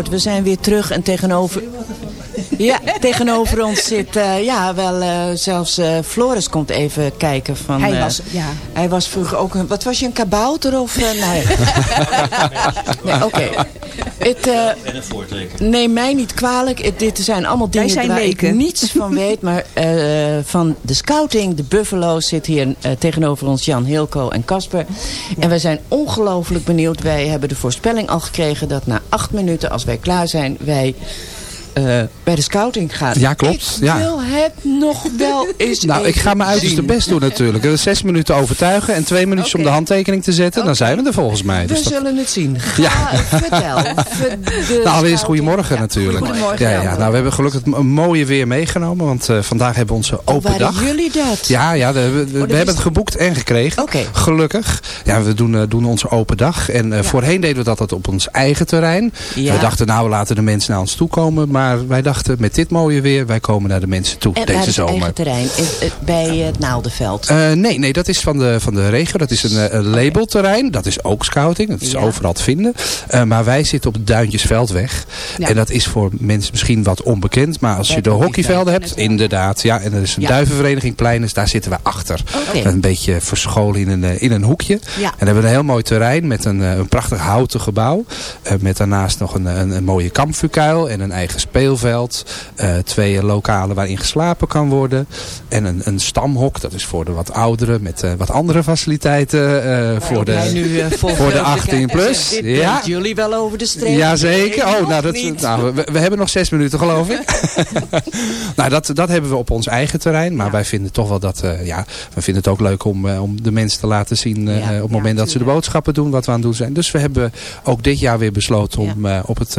We zijn weer terug en tegenover... Ja, tegenover ons zit, eh, ja, wel, eh, zelfs eh, Floris komt even kijken van... Hij was, ja. Hij was vroeger ook een, wat was je, een kabouter of... nee, nee oké. Het, eh, neem mij niet kwalijk, het- dit zijn allemaal dingen zijn waar leken. ik niets van weet. Maar eh, van de scouting, de Buffalo's, zit hier eh, tegenover ons Jan Hilco en Casper. En wij zijn ongelooflijk benieuwd. Wij hebben de voorspelling al gekregen dat na acht minuten, als wij klaar zijn, wij eh, bij de scouting gaan. Ja, klopt. Ik Ja. wil het nog wel eens Nou, ik ga mijn uiterste best doen natuurlijk. Is Zes minuten overtuigen en twee minuutjes om de handtekening te zetten. Dan zijn we er volgens mij. We Dus dat- zullen het zien. Ga, Ja. vertel. Nou, allereerst goedemorgen Ja, natuurlijk. Goedemorgen. Ja, ja, nou, we hebben gelukkig m- mooie weer meegenomen. Want eh, vandaag hebben we onze Oh, open waren dag. jullie dat? Ja, ja de- we, we dat hebben het geboekt en gekregen. Oké. Gelukkig. Ja, we doen, eh, doen onze open dag. En voorheen deden we dat op ons eigen terrein. Ja. We dachten, nou, we laten de mensen naar ons toe komen. Maar Maar wij dachten, met dit mooie weer, wij komen naar de mensen toe En deze het zomer. eigen terrein? Is het bij het Naaldenveld? Eh, nee, nee, dat is van de, van de regio. Dat is een, eh, een labelterrein. Dat is ook scouting. Dat is Ja. overal te vinden. Eh, maar wij zitten op de Duintjesveldweg. Ja. En dat is voor mensen misschien wat onbekend. Maar als Bij je de het hockeyvelden hebt, inderdaad. Ja, en er is een Ja. duivenvereniging Pleiners. Daar zitten we achter. Een beetje verscholen in een, eh, in een hoekje. Ja. En dan hebben we een heel mooi terrein met een, eh, een prachtig houten gebouw. Eh, met daarnaast nog een, een, een mooie kampvuurkuil en een eigen speelveld. Eh, twee lokalen waarin geslapen kan worden. En een, een stamhok, dat is voor de wat ouderen met eh, wat andere faciliteiten. eh, voor, de, nu, voor de vreugde 18 kijkt en plus. Ja. jullie wel over de streep. Jazeker. Nee, Oh, nou, dat, nou we, we hebben nog zes minuten geloof ik. nou, dat, dat hebben we op ons eigen terrein. Maar Ja. wij vinden toch wel dat, ja, we vinden het ook leuk om, om de mensen te laten zien Ja. op het Ja, moment dat ze de boodschappen doen, wat we aan het doen zijn. Dus we hebben ook dit jaar weer besloten om op het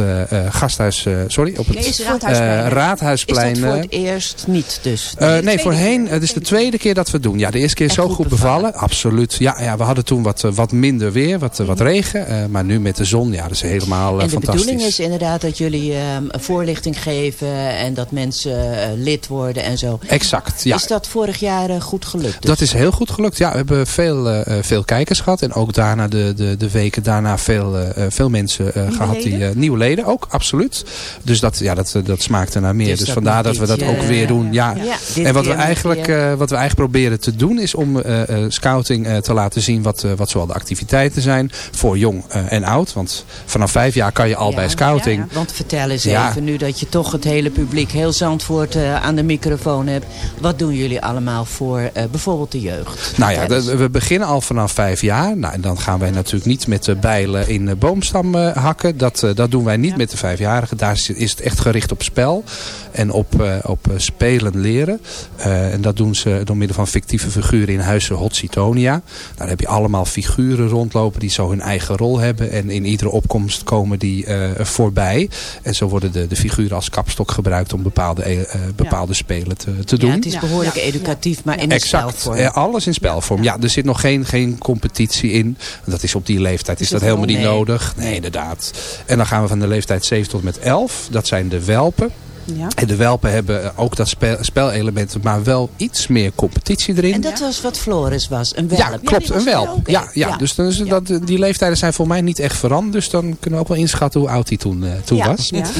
gasthuis, sorry, op het is het eh, Raadhuisplein, hè? Is dat voor eh, het eerst niet dus? eh, nee, voorheen. Het is de tweede keer dat we doen. Ja, de eerste keer is zo goed bevallen. bevallen. Absoluut. Ja, ja, we hadden toen wat, wat minder weer, wat, wat regen. eh, maar nu met de zon, ja, dat is helemaal en de bedoeling is inderdaad dat jullie ehm, voorlichting geven en dat mensen lid worden en zo. Exact, ja. Is dat vorig jaar goed gelukt? dus? Dat is heel goed gelukt. Ja, we hebben veel, veel kijkers gehad. En ook daarna de, de, de weken daarna veel, veel mensen eh, gehad die leden? nieuwe leden. Ook, absoluut. Dus dat, ja, dat, dat smaakte naar meer. Dus Dus, vandaar dat we dat ook eh, weer doen. Ja. En wat we, eigenlijk, eh, wat we eigenlijk proberen te doen is om eh, scouting te laten zien wat, wat zoal de activiteiten zijn voor jong en oud. Want vanaf vijf jaar kan je al bij scouting. Want vertel eens Ja. even nu dat je toch het hele publiek heel Zandvoort aan de microfoon hebt. Wat doen jullie allemaal voor bijvoorbeeld de jeugd? Nou ja, we beginnen al vanaf vijf jaar. Nou, en dan gaan wij natuurlijk niet met de bijlen in de boomstam hakken. Dat, dat doen wij niet met de vijfjarigen. Daar is, is het echt gericht op spel. En op, eh, op eh, spelen leren. Eh, en dat doen ze door middel van fictieve figuren in huizen Hotsitonia. Daar heb je allemaal figuren rondlopen die zo hun eigen rol hebben. En in iedere opkomst komen die eh, voorbij. En zo worden de, de figuren als kapstok gebruikt om bepaalde, bepaalde spelen te, te doen. Ja, het is Ja. behoorlijk Ja. educatief, maar in Exact. spelvorm. Alles in spelvorm. Ja, er zit nog geen, geen competitie in. Dat is op die leeftijd is, Is dat helemaal niet? Nee. nodig. Nee, inderdaad. En dan gaan we van de leeftijd 7 tot met 11. Dat zijn de welpen. Ja. En de welpen hebben eh, ook dat spel, spelelement, maar wel iets meer competitie erin. En dat was wat Floris was, een welp. Ja, klopt, een welp. Ja, ja, dus dan is dat, die leeftijden zijn voor mij niet echt veranderd. Dus dan kunnen we ook wel inschatten hoe oud hij toen, eh, toen Ja. was. Ja.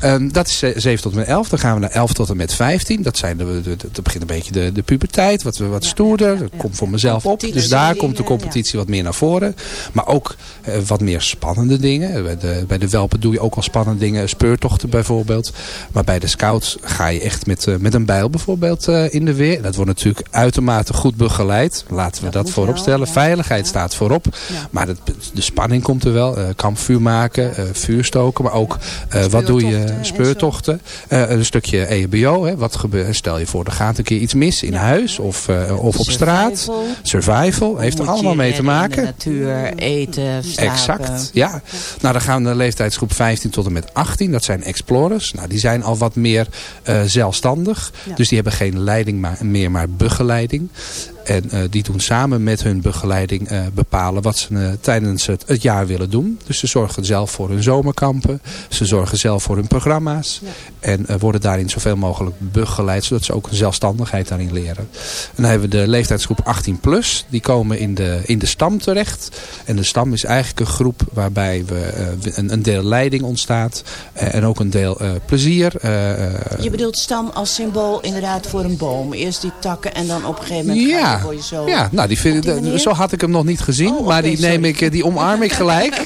Ehm, dat is eh, 7 tot en met 11. Dan gaan we naar 11 tot en met 15. Dat, zijn de, de, de- dat begint een beetje de, de puberteit. Wat, wat stoerder. Dat komt voor mezelf op. Dus daar komt de competitie wat meer naar voren. Maar ook eh, wat meer spannende dingen. Bij de, bij de welpen doe je ook al spannende dingen. Speurtochten bijvoorbeeld. Maar bij de scouts ga je echt met, eh, met een bijl bijvoorbeeld eh, in de weer. Dat wordt natuurlijk uitermate goed begeleid. Laten we dat, moet voorop stellen. ja. Veiligheid staat voorop. Ja. Maar dat, de spanning komt er wel. Eh, kampvuur maken, eh, vuur stoken. Maar ook eh, wat doe je? Speurtochten en Speurtochten. Eh, een stukje EHBO. Hè. Wat gebeurt? Stel je voor, er gaat een keer iets mis in huis of, eh, of op straat. Survival. Heeft er allemaal mee te maken. de natuur, eten, slapen. Exact, ja. Nou, dan gaan we naar de leeftijdsgroep 15 tot en met 18. Dat zijn explorers. Nou, die zijn al wat meer eh, zelfstandig. Ja. Dus die hebben geen leiding maar, meer, maar begeleiding. En eh, die doen samen met hun begeleiding eh, bepalen wat ze eh, tijdens het, het jaar willen doen. Dus ze zorgen zelf voor hun zomerkampen. Ze zorgen zelf voor hun programma's. En worden daarin zoveel mogelijk begeleid. Zodat ze ook een zelfstandigheid daarin leren. En dan hebben we de leeftijdsgroep 18 plus. Die komen in de, in de stam terecht. En de stam is eigenlijk een groep waarbij we, een, een deel leiding ontstaat. en ook een deel plezier. Je bedoelt stam als symbool inderdaad voor een boom. Eerst die takken en dan op een gegeven moment ga ja, je nou die vind, zo had ik hem nog niet gezien. Oh, maar die, neem sorry. ik, eh, die omarm ik gelijk.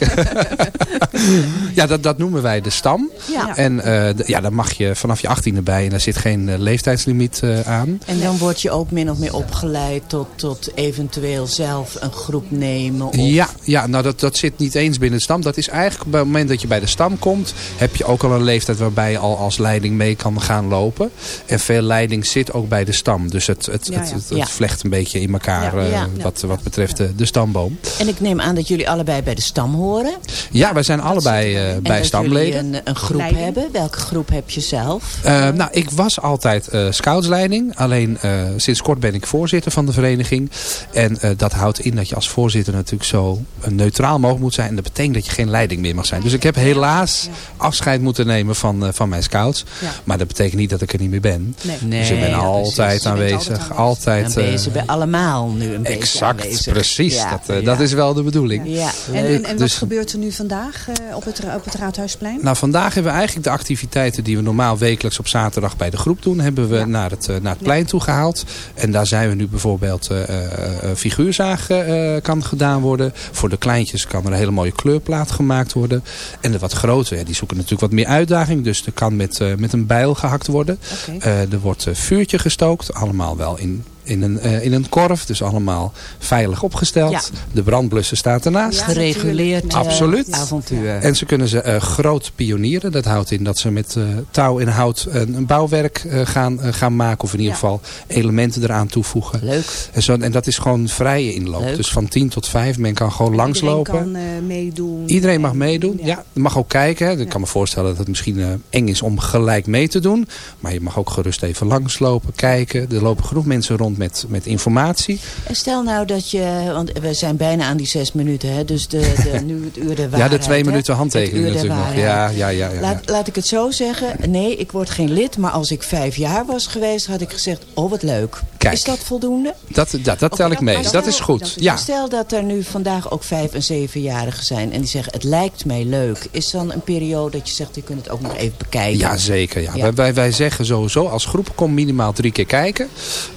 ja, dat, dat noemen wij de stam. Ja. En eh, ja, daar mag je vanaf je 18e bij. En daar zit geen eh, leeftijdslimiet aan. En dan word je ook min of meer opgeleid tot, tot eventueel zelf een groep nemen. Of... Ja, ja nou dat, dat zit niet eens binnen de stam. Dat is eigenlijk bij het moment dat je bij de stam komt... heb je ook al een leeftijd waarbij je al als leiding mee kan gaan lopen. En veel leiding zit ook bij de stam. Dus het, het, Ja, het, ja. het, het vlecht een beetje beetje in elkaar Ja, eh, wat, wat betreft de, de stamboom. En ik neem aan dat jullie allebei bij de stam horen. Ja, wij zijn allebei eh, en bij dat stamleden. jullie een, een groep Leiding. hebben. Welke groep heb je zelf? Eh, nou, ik was altijd eh, scoutsleiding. Alleen eh, sinds kort ben ik voorzitter van de vereniging. En eh, dat houdt in dat je als voorzitter natuurlijk zo neutraal mogelijk moet zijn. En dat betekent dat je geen leiding meer mag zijn. Dus ik heb helaas afscheid moeten nemen van, eh, van mijn scouts. Ja. Maar dat betekent niet dat ik er niet meer ben. Nee. dus ik ben altijd aanwezig. Altijd, eh, ben je ze bij allemaal nu een beetje exact, aanwezig. precies. Ja, dat, eh, ja. dat is wel de bedoeling. Ja, En, en, en wat Dus- gebeurt er nu vandaag eh, op, het, op het Raadhuisplein? Nou, vandaag hebben we eigenlijk de activiteiten die we normaal wekelijks op zaterdag bij de groep doen, hebben we naar het, eh, naar het plein toe gehaald. En daar zijn we nu bijvoorbeeld eh eh, eh, figuurzagen eh, kan gedaan worden. Voor de kleintjes kan er een hele mooie kleurplaat gemaakt worden. En de wat grotere, ja, die zoeken natuurlijk wat meer uitdaging. Dus er kan met, eh, met een bijl gehakt worden. Eh, er wordt vuurtje gestookt. Allemaal wel in, in, een, eh, in een korf. Dus allemaal veilig opgesteld. Ja. De brandblusser staat ernaast. Gereguleerd eh, Absoluut. avontuur. En ze kunnen ze eh, groot pionieren. Dat houdt in dat ze met eh, touw en hout een, een bouwwerk eh, gaan, gaan maken. Of in ieder Ja. geval elementen eraan toevoegen. Leuk. En, zo, en dat is gewoon vrije inloop. Leuk. Dus van 10 tot 5. Men kan gewoon langslopen. Iedereen kan eh, meedoen. Iedereen mag En- meedoen. Ja, je mag ook kijken. hè. Ik kan me voorstellen dat het misschien eh, eng is om gelijk mee te doen. Maar je mag ook gerust even langslopen, kijken. Er lopen genoeg mensen rond met, met informatie. En stel nou dat je, want we zijn bijna aan die zes minuten, hè, dus de, de, nu het uur ja, waarheid. de twee minuten handtekening natuurlijk nog. waarheid. Ja, ja, ja. ja, ja. Laat, laat ik het zo zeggen. Nee, ik word geen lid. Maar als ik vijf jaar was geweest, had ik gezegd... Oh, wat leuk. Kijk. Is dat voldoende? Dat, dat, dat tel ik mee. Dat is goed. Ja. Stel dat er nu vandaag ook vijf- en zevenjarigen zijn... en die zeggen, het lijkt mij leuk. Is dan een periode dat je zegt, je kunt het ook nog even bekijken? Ja, zeker. Ja. Ja. Wij, wij, wij zeggen sowieso als groep kom minimaal drie keer kijken.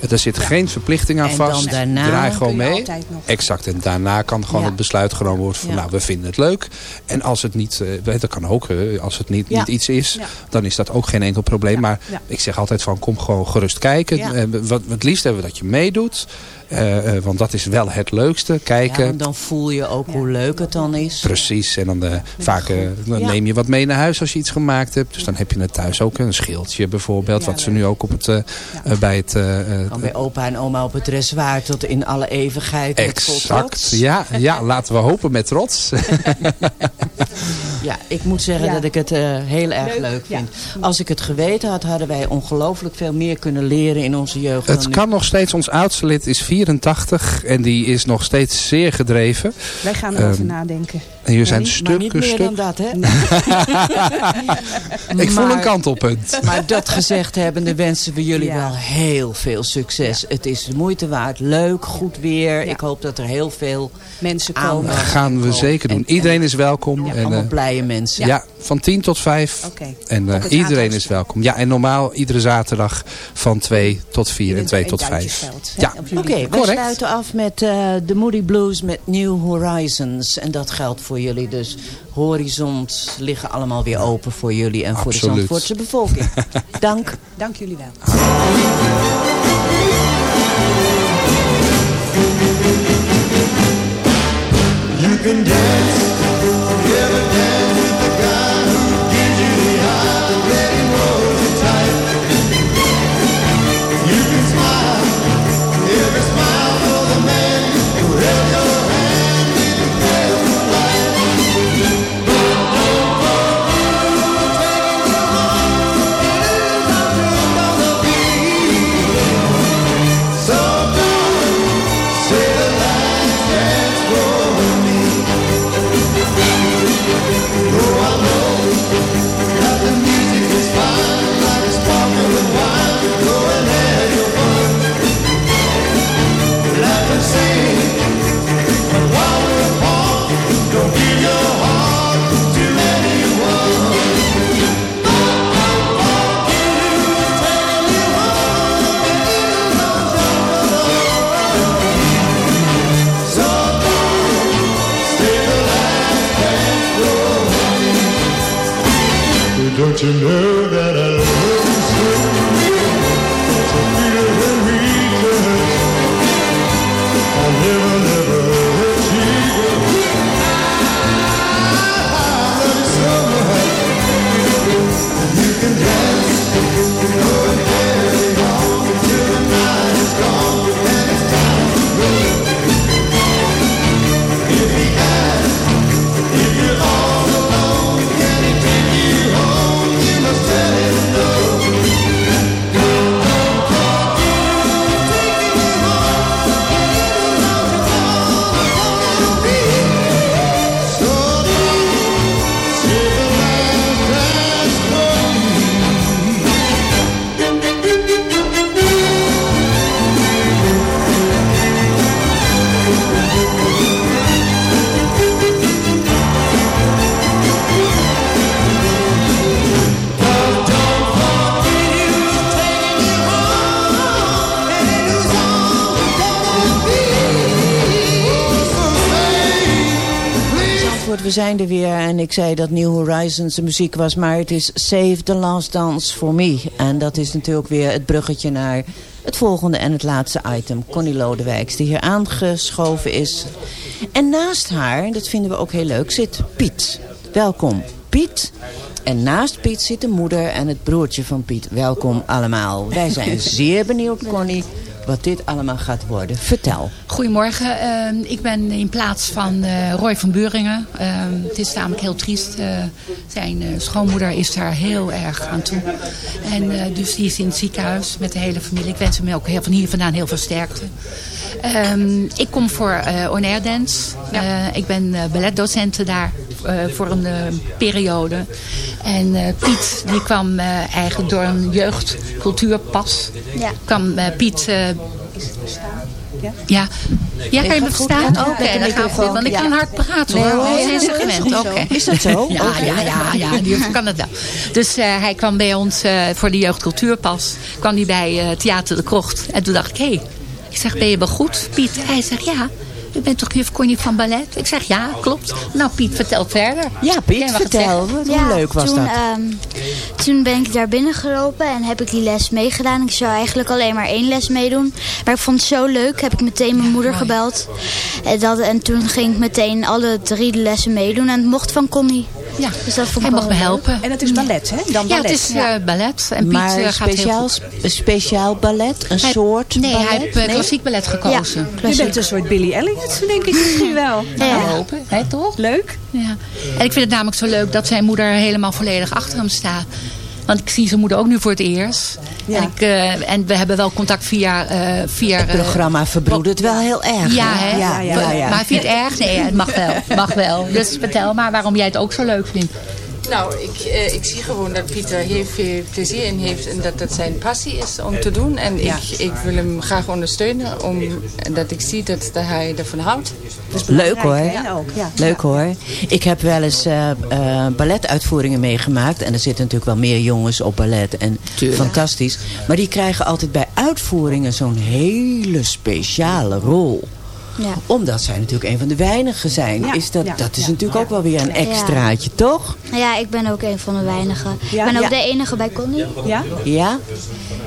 Er zit geen verplichting aan En vast. daarna Draai gewoon mee. Exact. En daarna kan gewoon Ja. het besluit genomen worden van nou, we vinden het leuk. En als het niet, eh, dat kan ook, als het niet, niet iets is, dan is dat ook geen enkel probleem. Maar ik zeg altijd van kom gewoon gerust kijken. Eh, wat, het liefst hebben we dat je meedoet. Eh, eh, want dat is wel het leukste. Ja, Kijken. want dan voel je ook hoe leuk het dan is. Precies, en dan eh, vaak dan Ja. neem je wat mee naar huis als je iets gemaakt hebt. Dus dan heb je het thuis ook een schildje bijvoorbeeld. Ja, wat ze nu ook op het, bij het... eh, eh, Van bij opa en oma op het dressoir tot in alle eeuwigheid. exact, ja, ja, laten we hopen met trots. Ja, ik moet zeggen Ja. dat ik het eh, heel erg leuk, Leuk, ja. vind. Als ik het geweten had, hadden wij ongelooflijk veel meer kunnen leren in onze jeugd. het dan nu. kan nog steeds, ons oudste lid is 84 en die is nog steeds zeer gedreven. Wij gaan erover Ehm, nadenken. En jullie zijn maar stuk niet een meer stuk. dan dat, hè? Ik voel Maar- een kantelpunt. Maar dat gezegd hebbende wensen we jullie Ja. wel heel veel succes. Het is de moeite waard. Leuk, goed weer. Ja. Ik hoop dat er heel veel Mensen komen. Gaan we zeker doen. En- Iedereen is welkom. en En, allemaal eh, blije mensen. ja. van 10 tot 5. Oké. En eh, het iedereen is welkom. Ja, en normaal iedere zaterdag van 2 tot 4 In en het- 2 in tot 5. Duintjesveld, hè, Ja, jullie- We Correct. sluiten af met eh, de Moody Blues met New Horizons. En dat geldt voor jullie dus. Horizons liggen allemaal weer open voor jullie en voor de. Zandvoortse bevolking. Dank. Dank jullie wel. You can dance, zijn er weer. En ik zei dat New Horizons de muziek was. Maar het is Save the Last Dance for Me. En dat is natuurlijk weer het bruggetje naar het volgende en het laatste item. Connie Lodewijks, die hier aangeschoven is. En naast haar, dat vinden we ook heel leuk, zit Piet. Welkom, Piet. En naast Piet zit de moeder en het broertje van Piet. Welkom allemaal. Wij zijn zeer benieuwd, Connie, wat dit allemaal gaat worden. Vertel. Goedemorgen, Ehm, ik ben in plaats van eh, Roy van Buringen. Ehm, het is namelijk heel triest. Eh, zijn eh, schoonmoeder is daar heel erg aan toe. En eh, dus die is in het ziekenhuis met de hele familie. Ik wens hem ook heel, van hier vandaan heel veel sterkte. Ehm, ik kom voor eh On Air Dance. Eh, ik ben eh, balletdocent daar voor een eh, periode. En eh, Piet die kwam eh, eigenlijk door een jeugdcultuurpas. Ja. kwam eh, Piet... eh, ja. Ja, kan je me verstaan? Oké, de dan gaan we Want ik ja. kan hard praten Nee, hoor. Oh, ja, zijn ze dat is gewend? goed zo. Oké. Is dat zo? Ja, Oké. ja, ja, ja, die kan het wel. Dus eh, hij kwam bij ons eh, voor de jeugdcultuurpas. Kwam hij bij eh, Theater de Krocht. En toen dacht ik, hé. Hey. Ik zeg, ben je wel goed, Piet? Hij zegt, ja. U bent toch juf Connie van ballet? Ik zeg, ja, klopt. Nou, Piet, vertel verder. Ja, Piet, vertel. Hoe leuk was toen, dat? ehm, toen ben ik daar binnen gelopen en heb ik die les meegedaan. Ik zou eigenlijk alleen maar één les meedoen. Maar ik vond het zo leuk, heb ik meteen mijn moeder gebeld. En, dat, en toen ging ik meteen alle drie de lessen meedoen. En het mocht van Connie. Ja, dus dat vond hij wel me helpen. En het is ballet, hè? Dan Ja, ballet. het is eh, ballet. En Piet maar eh, gaat heel speciaal, goed. een speciaal ballet? Een Hij- soort Nee, ballet? hij heeft eh, klassiek ballet gekozen. Je bent een soort Billy Elliot, denk ik misschien wel. Ja, hopen. Hè, toch? Leuk. Ja. En ik vind het namelijk zo leuk dat zijn moeder helemaal volledig achter hem staat. Want ik zie zijn moeder ook nu voor het eerst. Ja. En, ik, eh, en we hebben wel contact via... eh via Het eh, programma verbroedert wel heel erg. ja, hè? Ja, ja, ja. Maar vind je het erg? Nee, het mag wel. Mag wel. Dus vertel maar waarom jij het ook zo leuk vindt. Nou, ik, eh, ik zie gewoon dat Pieter heel veel plezier in heeft en dat dat zijn passie is om te doen. En Ja. ik, ik wil hem graag ondersteunen, omdat ik zie dat, hij ervan houdt. Leuk hoor. hè, ook, ja. Leuk hoor. Ik heb wel eens eh, eh, balletuitvoeringen meegemaakt. En er zitten natuurlijk wel meer jongens op ballet. En fantastisch. Maar die krijgen altijd bij uitvoeringen zo'n hele speciale rol. Ja. Omdat zij natuurlijk een van de weinigen zijn. Ja, is dat, ja, dat is ja. natuurlijk ook wel weer een extraatje, toch? Ja, ik ben ook een van de weinigen. Ja? ik ben ook Ja. de enige bij Connie. Ja? Ja?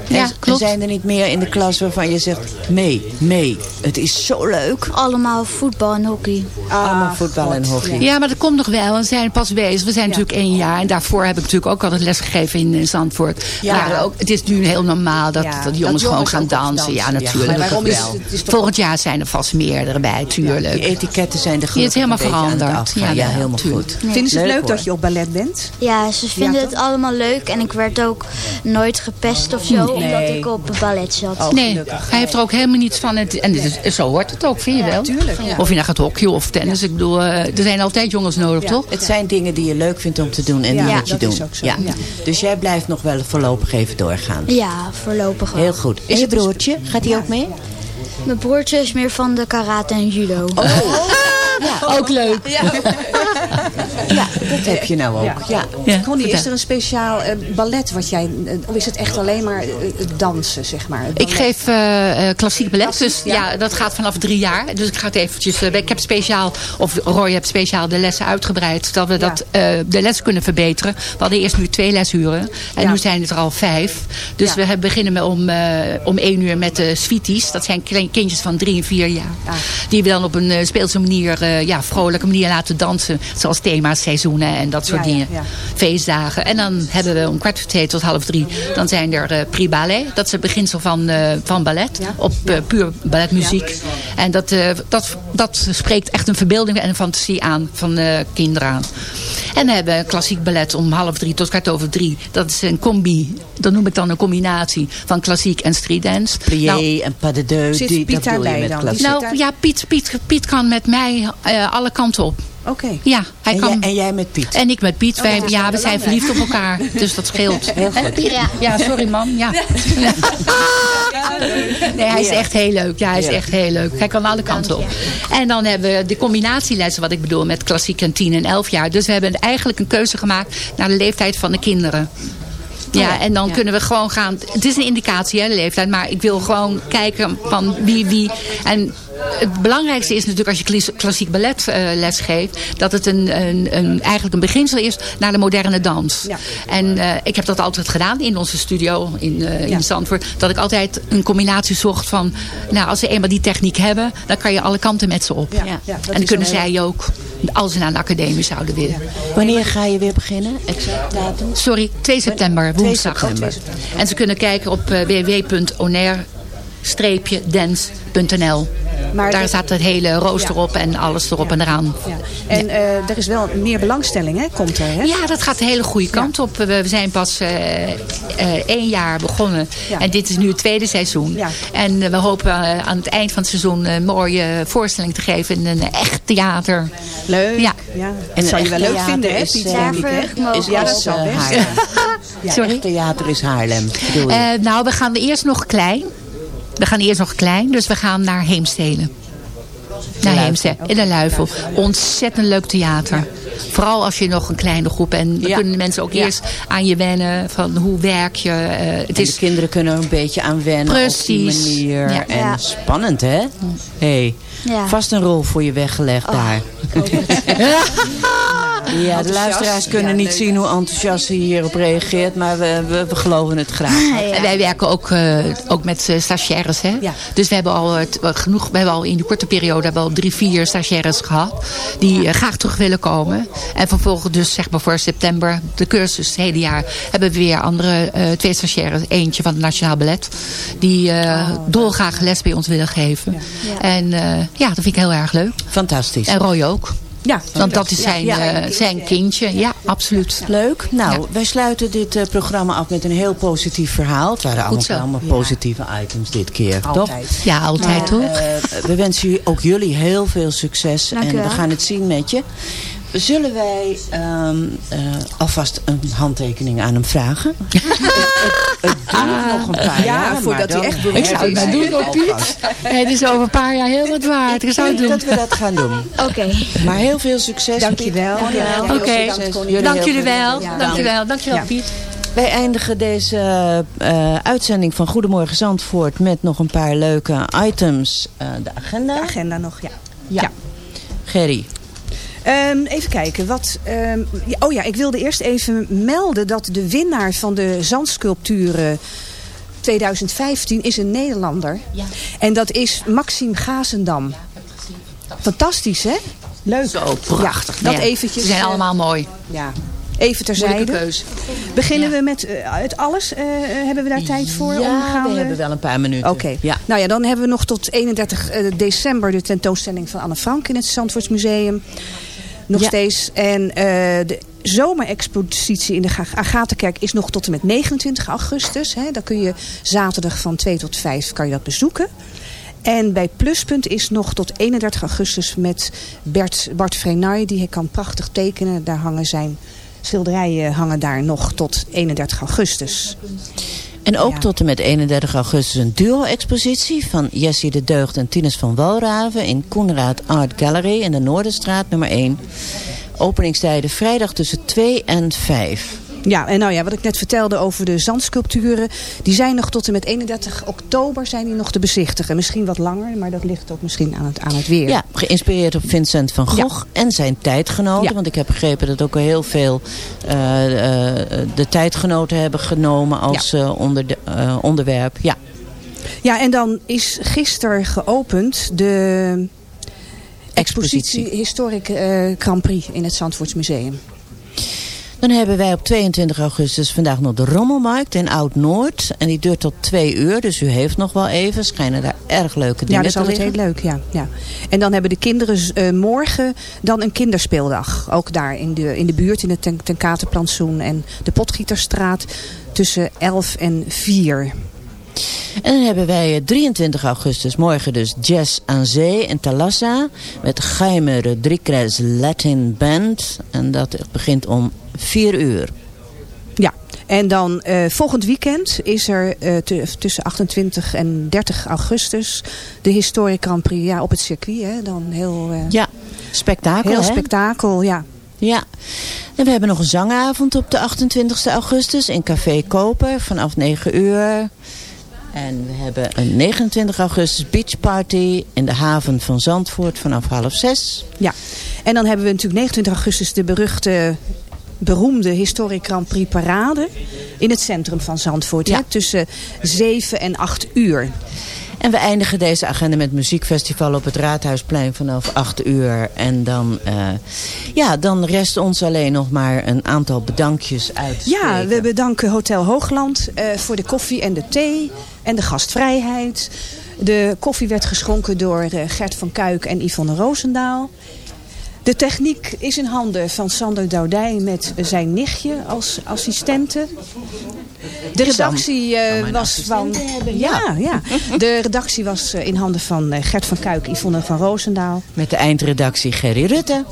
Ja, En- klopt. En zijn er niet meer in de klas waarvan je zegt... mee, mee, het is zo leuk. Allemaal voetbal en hockey. Allemaal voetbal en hockey. Ja, maar dat komt nog wel. We zijn pas bezig. We zijn natuurlijk één jaar. En daarvoor heb ik natuurlijk ook altijd lesgegeven in Zandvoort. Ja. Maar ook, het is nu heel normaal dat, Ja, dat jongens gewoon gaan dansen. Ja, natuurlijk. Ja, waarom is wel. het- het is toch- Volgend jaar zijn er vast bij, tuurlijk. Die etiketten zijn er Die is gelukkig helemaal een beetje aan het veranderd. Ja, Ja, helemaal tuurlijk. goed. Vinden ze het leuk hoor. dat je op ballet bent? Ja, ze vinden het allemaal leuk. En ik werd ook nooit gepest of zo, omdat ik op ballet zat. Nee, hij heeft er ook helemaal niets van. Het, en dit is, zo hoort het ook, vind je wel? tuurlijk, ja. Of je nou gaat hockeyen of tennis. Ik bedoel, eh, er zijn altijd jongens nodig, Ja. toch? Het zijn dingen die je leuk vindt om te doen en Ja, die moet je dat doen. is ook zo, Ja. ja. Dus jij blijft nog wel voorlopig even doorgaan. Ja, voorlopig wel. Heel goed. En je broertje, gaat hij ook mee? Mijn broertje is meer van de karate en judo. Ook leuk. Ja, dat heb je nou ook. Ja. Ja. Ja, Connie, is er een speciaal eh, ballet wat jij... eh, of is het echt alleen maar eh, dansen, zeg maar? Ik geef eh, klassiek ballet. Klassiek, dus ja. ja. dat gaat vanaf drie jaar. Dus ik ga het eventjes... ik heb speciaal, of Roy heeft speciaal de lessen uitgebreid. Zodat we Ja. dat, de les kunnen verbeteren. We hadden eerst nu twee lesuren. En Ja. nu zijn het er al vijf. Dus Ja. we beginnen met om, om één uur met de sweeties. Dat zijn klein- kindjes van drie en vier jaar. Die we dan op een speelse manier, ja, vrolijke manier laten dansen. Zoals thema's, seizoenen en dat soort Ja, dingen. ja. Feestdagen. En dan hebben we om kwart voor twee tot half drie. Dan zijn er eh prix ballet. Dat is het beginsel van, eh, van ballet. Ja. Op eh, puur balletmuziek. En dat, eh, dat, dat spreekt echt een verbeelding en een fantasie aan van eh, kinderen aan. En we hebben klassiek ballet om half drie tot kwart over drie. Dat is een combi. Dat noem ik dan een combinatie van klassiek en streetdance. Plié Nou, en pas de deux, Zit die, Piet dat bedoel je daarbij dan? klassiek. nou ja, Piet, Piet, Piet kan met mij eh, alle kanten op. Oké. Ja, hij en, kan... jij, en jij met Piet? En ik met Piet. Wij, dat is ja, we zijn verliefd op elkaar. Dus dat scheelt. Heel goed. Piet? Ja, sorry man. Ja. Nee, hij is echt heel leuk. Ja, hij is echt heel leuk. Hij kan alle kanten op. En dan hebben we de combinatielessen, wat ik bedoel, met klassiek en 10 en 11 jaar. Dus we hebben eigenlijk een keuze gemaakt naar de leeftijd van de kinderen. Ja, en dan kunnen we gewoon gaan... Het is een indicatie, hè, de leeftijd. Maar ik wil gewoon kijken van wie wie... En het belangrijkste is natuurlijk als je klas- klassiek ballet eh, les geeft... dat het een, een, een, eigenlijk een beginsel is naar de moderne dans. En eh, ik heb dat altijd gedaan in onze studio in, eh in Zandvoort. Dat ik altijd een combinatie zocht van... Nou, als ze eenmaal die techniek hebben... dan kan je alle kanten met ze op. Ja, ja, en dan kunnen zij ook, als ze naar een academie zouden willen. Wanneer ga je weer beginnen? Exact datum? Sorry, 2 september, 2 woensdag. september. En ze kunnen kijken op uh, www.onair-dance.nl. Maar Daar staat het hele rooster Ja. op en alles erop en eraan. Ja. En eh, er is wel meer belangstelling, hè? Komt er, hè? Ja, dat gaat de hele goede kant op. We, we zijn pas eh, eh, één jaar begonnen. Ja. En dit is nu het tweede seizoen. Ja. En we hopen aan het eind van het seizoen een mooie voorstelling te geven in een echt theater. Leuk. Ja. ja. En Dat zou je wel leuk vinden, hè, is, ook Ja, dat zou best. Haarlem. Sorry? Echt theater is Haarlem? Eh, nou, we gaan eerst nog klein. We gaan eerst nog klein, dus we gaan naar Heemstede. Naar Heemstede, in de Luifel. Ontzettend leuk theater. Vooral als je nog een kleine groep... en dan Ja. kunnen de mensen ook Ja. eerst aan je wennen... van hoe werk je. eh, het En is de kinderen kunnen er een beetje aan wennen op die Precies. manier. Ja. En Ja. spannend, hè? hey, Ja. vast een rol voor je weggelegd daar. Ja, de luisteraars kunnen niet zien hoe enthousiast ze hierop reageert, maar we, we, we geloven het graag. En wij werken ook, eh, ook met eh, stagiaires. Hè? Ja. Dus we hebben al het, wel genoeg, we hebben al in de korte periode hebben we al drie, vier stagiaires gehad. Die eh, graag terug willen komen. En vervolgens dus zeg maar voor september, de cursus het hele jaar, hebben we weer andere eh, twee stagiaires. Eentje van het Nationaal Ballet. Die eh dolgraag les bij ons willen geven. En eh, ja, dat vind ik heel erg leuk. Fantastisch. En Roy ook. Ja, Want dat is zijn, Ja, ja. eh, zijn kindje. Ja, absoluut. Leuk. Nou, wij sluiten dit eh, programma af met een heel positief verhaal. Het waren allemaal, positieve items dit keer, toch? Altijd. Ja, altijd Maar, toch? eh, we wensen ook jullie heel veel succes. Dank en we gaan het zien met je. Zullen wij ehm, eh, alvast een handtekening aan hem vragen? het, het, het duurt nog een paar Ja, jaar. voordat hij echt beroemd Ik zou het doen. Piet. Het is over een paar jaar heel wat waard. Ik zou het doen. dat we dat gaan doen. Oké. Maar heel veel succes. Dankjewel. Piet. Ja, Heel Oké, dank jullie wel. dank. Dankjewel, dankjewel Ja. Piet. Wij eindigen deze eh, uitzending van Goedemorgen Zandvoort met nog een paar leuke items. Eh, de agenda. De agenda nog, ja. Ja. Gerry. Ehm, even kijken. Wat, ehm, ja, oh ja, ik wilde eerst even melden dat de winnaar van de zandsculpturen 2015 is een Nederlander. Ja. En dat is Maxime Gazendam. Fantastisch, hè? Leuk. Zo prachtig. Ja, dat eventjes. Ze zijn eh, allemaal mooi. Ja. Even terzijde. Beginnen Ja. we met eh, het alles? Eh, hebben we daar tijd voor? Ja, Om gaan we hebben wel een paar minuten. Oké. Ja. Nou ja, dan hebben we nog tot 31 eh, december de tentoonstelling van Anne Frank in het Zandvoortsmuseum. Nog Ja. steeds. En eh, de zomerexpositie in de Ga- Agatenkerk is nog tot en met 29 augustus. Hè. Dan kun je zaterdag van 2 tot 5 kan je dat bezoeken. En bij Pluspunt is nog tot 31 augustus met Bert, Bart Vrenay. Die kan prachtig tekenen. Daar hangen zijn schilderijen hangen daar nog tot 31 augustus. En ook Ja. tot en met 31 augustus een duo-expositie van Jessie de Deugd en Tinus van Walraven in Koenraad Art Gallery in de Noorderstraat nummer 1. Openingstijden vrijdag tussen 2 en 5. Ja, en nou ja, wat ik net vertelde over de zandsculpturen. Die zijn nog tot en met 31 oktober zijn die nog te bezichtigen. Misschien wat langer, maar dat ligt ook misschien aan het, aan het weer. Ja, geïnspireerd op Vincent van Gogh en zijn tijdgenoten. Ja. Want ik heb begrepen dat ook heel veel eh, eh, de tijdgenoten hebben genomen als eh, onder de, onderwerp. Ja. Ja, en dan is gisteren geopend de expositie. Historic Grand Prix in het Zandvoortsmuseum. Dan hebben wij op 22 augustus vandaag nog de Rommelmarkt in Oud-Noord. En die duurt tot twee uur, dus u heeft nog wel even. Schijnen daar erg leuke Ja, dingen dat is te altijd heel leuk. Ja, ja. En dan hebben de kinderen eh, morgen dan een kinderspeeldag. Ook daar in de, in de buurt, in het ten, en de Potgieterstraat tussen 11 en 4. En dan hebben wij eh, 23 augustus, morgen dus Jazz aan Zee in Talassa. Met Jaime Rodriguez Latin Band. En dat begint om 4 uur. Ja, en dan eh, volgend weekend is er eh, tu- tussen 28 en 30 augustus de Historic Grand Prix ja, op het circuit. Hè? Dan heel, eh, Ja, spektakel heel hè? spektakel, ja. Ja. En we hebben nog een zangavond op de 28 augustus in Café Koper vanaf 9 uur. En we hebben een 29 augustus beachparty in de haven van Zandvoort vanaf half zes. Ja, en dan hebben we natuurlijk 29 augustus de beruchte, beroemde Historic Grand Prix Parade in het centrum van Zandvoort. Hè? Tussen 7 en 8 uur. En we eindigen deze agenda met muziekfestival op het Raadhuisplein vanaf 8 uur. En dan, eh, ja, dan rest ons alleen nog maar een aantal bedankjes uit. Ja, we bedanken Hotel Hoogland eh, voor de koffie en de thee en de gastvrijheid. De koffie werd geschonken door eh, Gert van Kuik en Yvonne Roosendaal. De techniek is in handen van Sander Doudij met zijn nichtje als assistente. De redactie eh, was van. Ja, ja. De redactie was eh, in handen van eh, Gert van Kuik, Yvonne van Roosendaal. Met de eindredactie Gerry Rutte.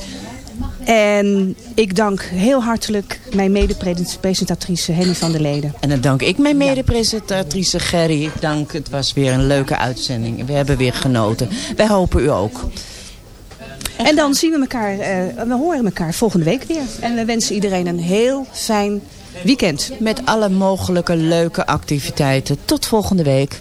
En ik dank heel hartelijk mijn mede-presentatrice Henny van der Leden. En dan dank ik mijn mede-presentatrice Gerry. Ik dank, het was weer een leuke uitzending. We hebben weer genoten. Wij hopen u ook. En dan zien we elkaar, eh, we horen elkaar volgende week weer. En we wensen iedereen een heel fijn weekend. Met alle mogelijke leuke activiteiten. Tot volgende week.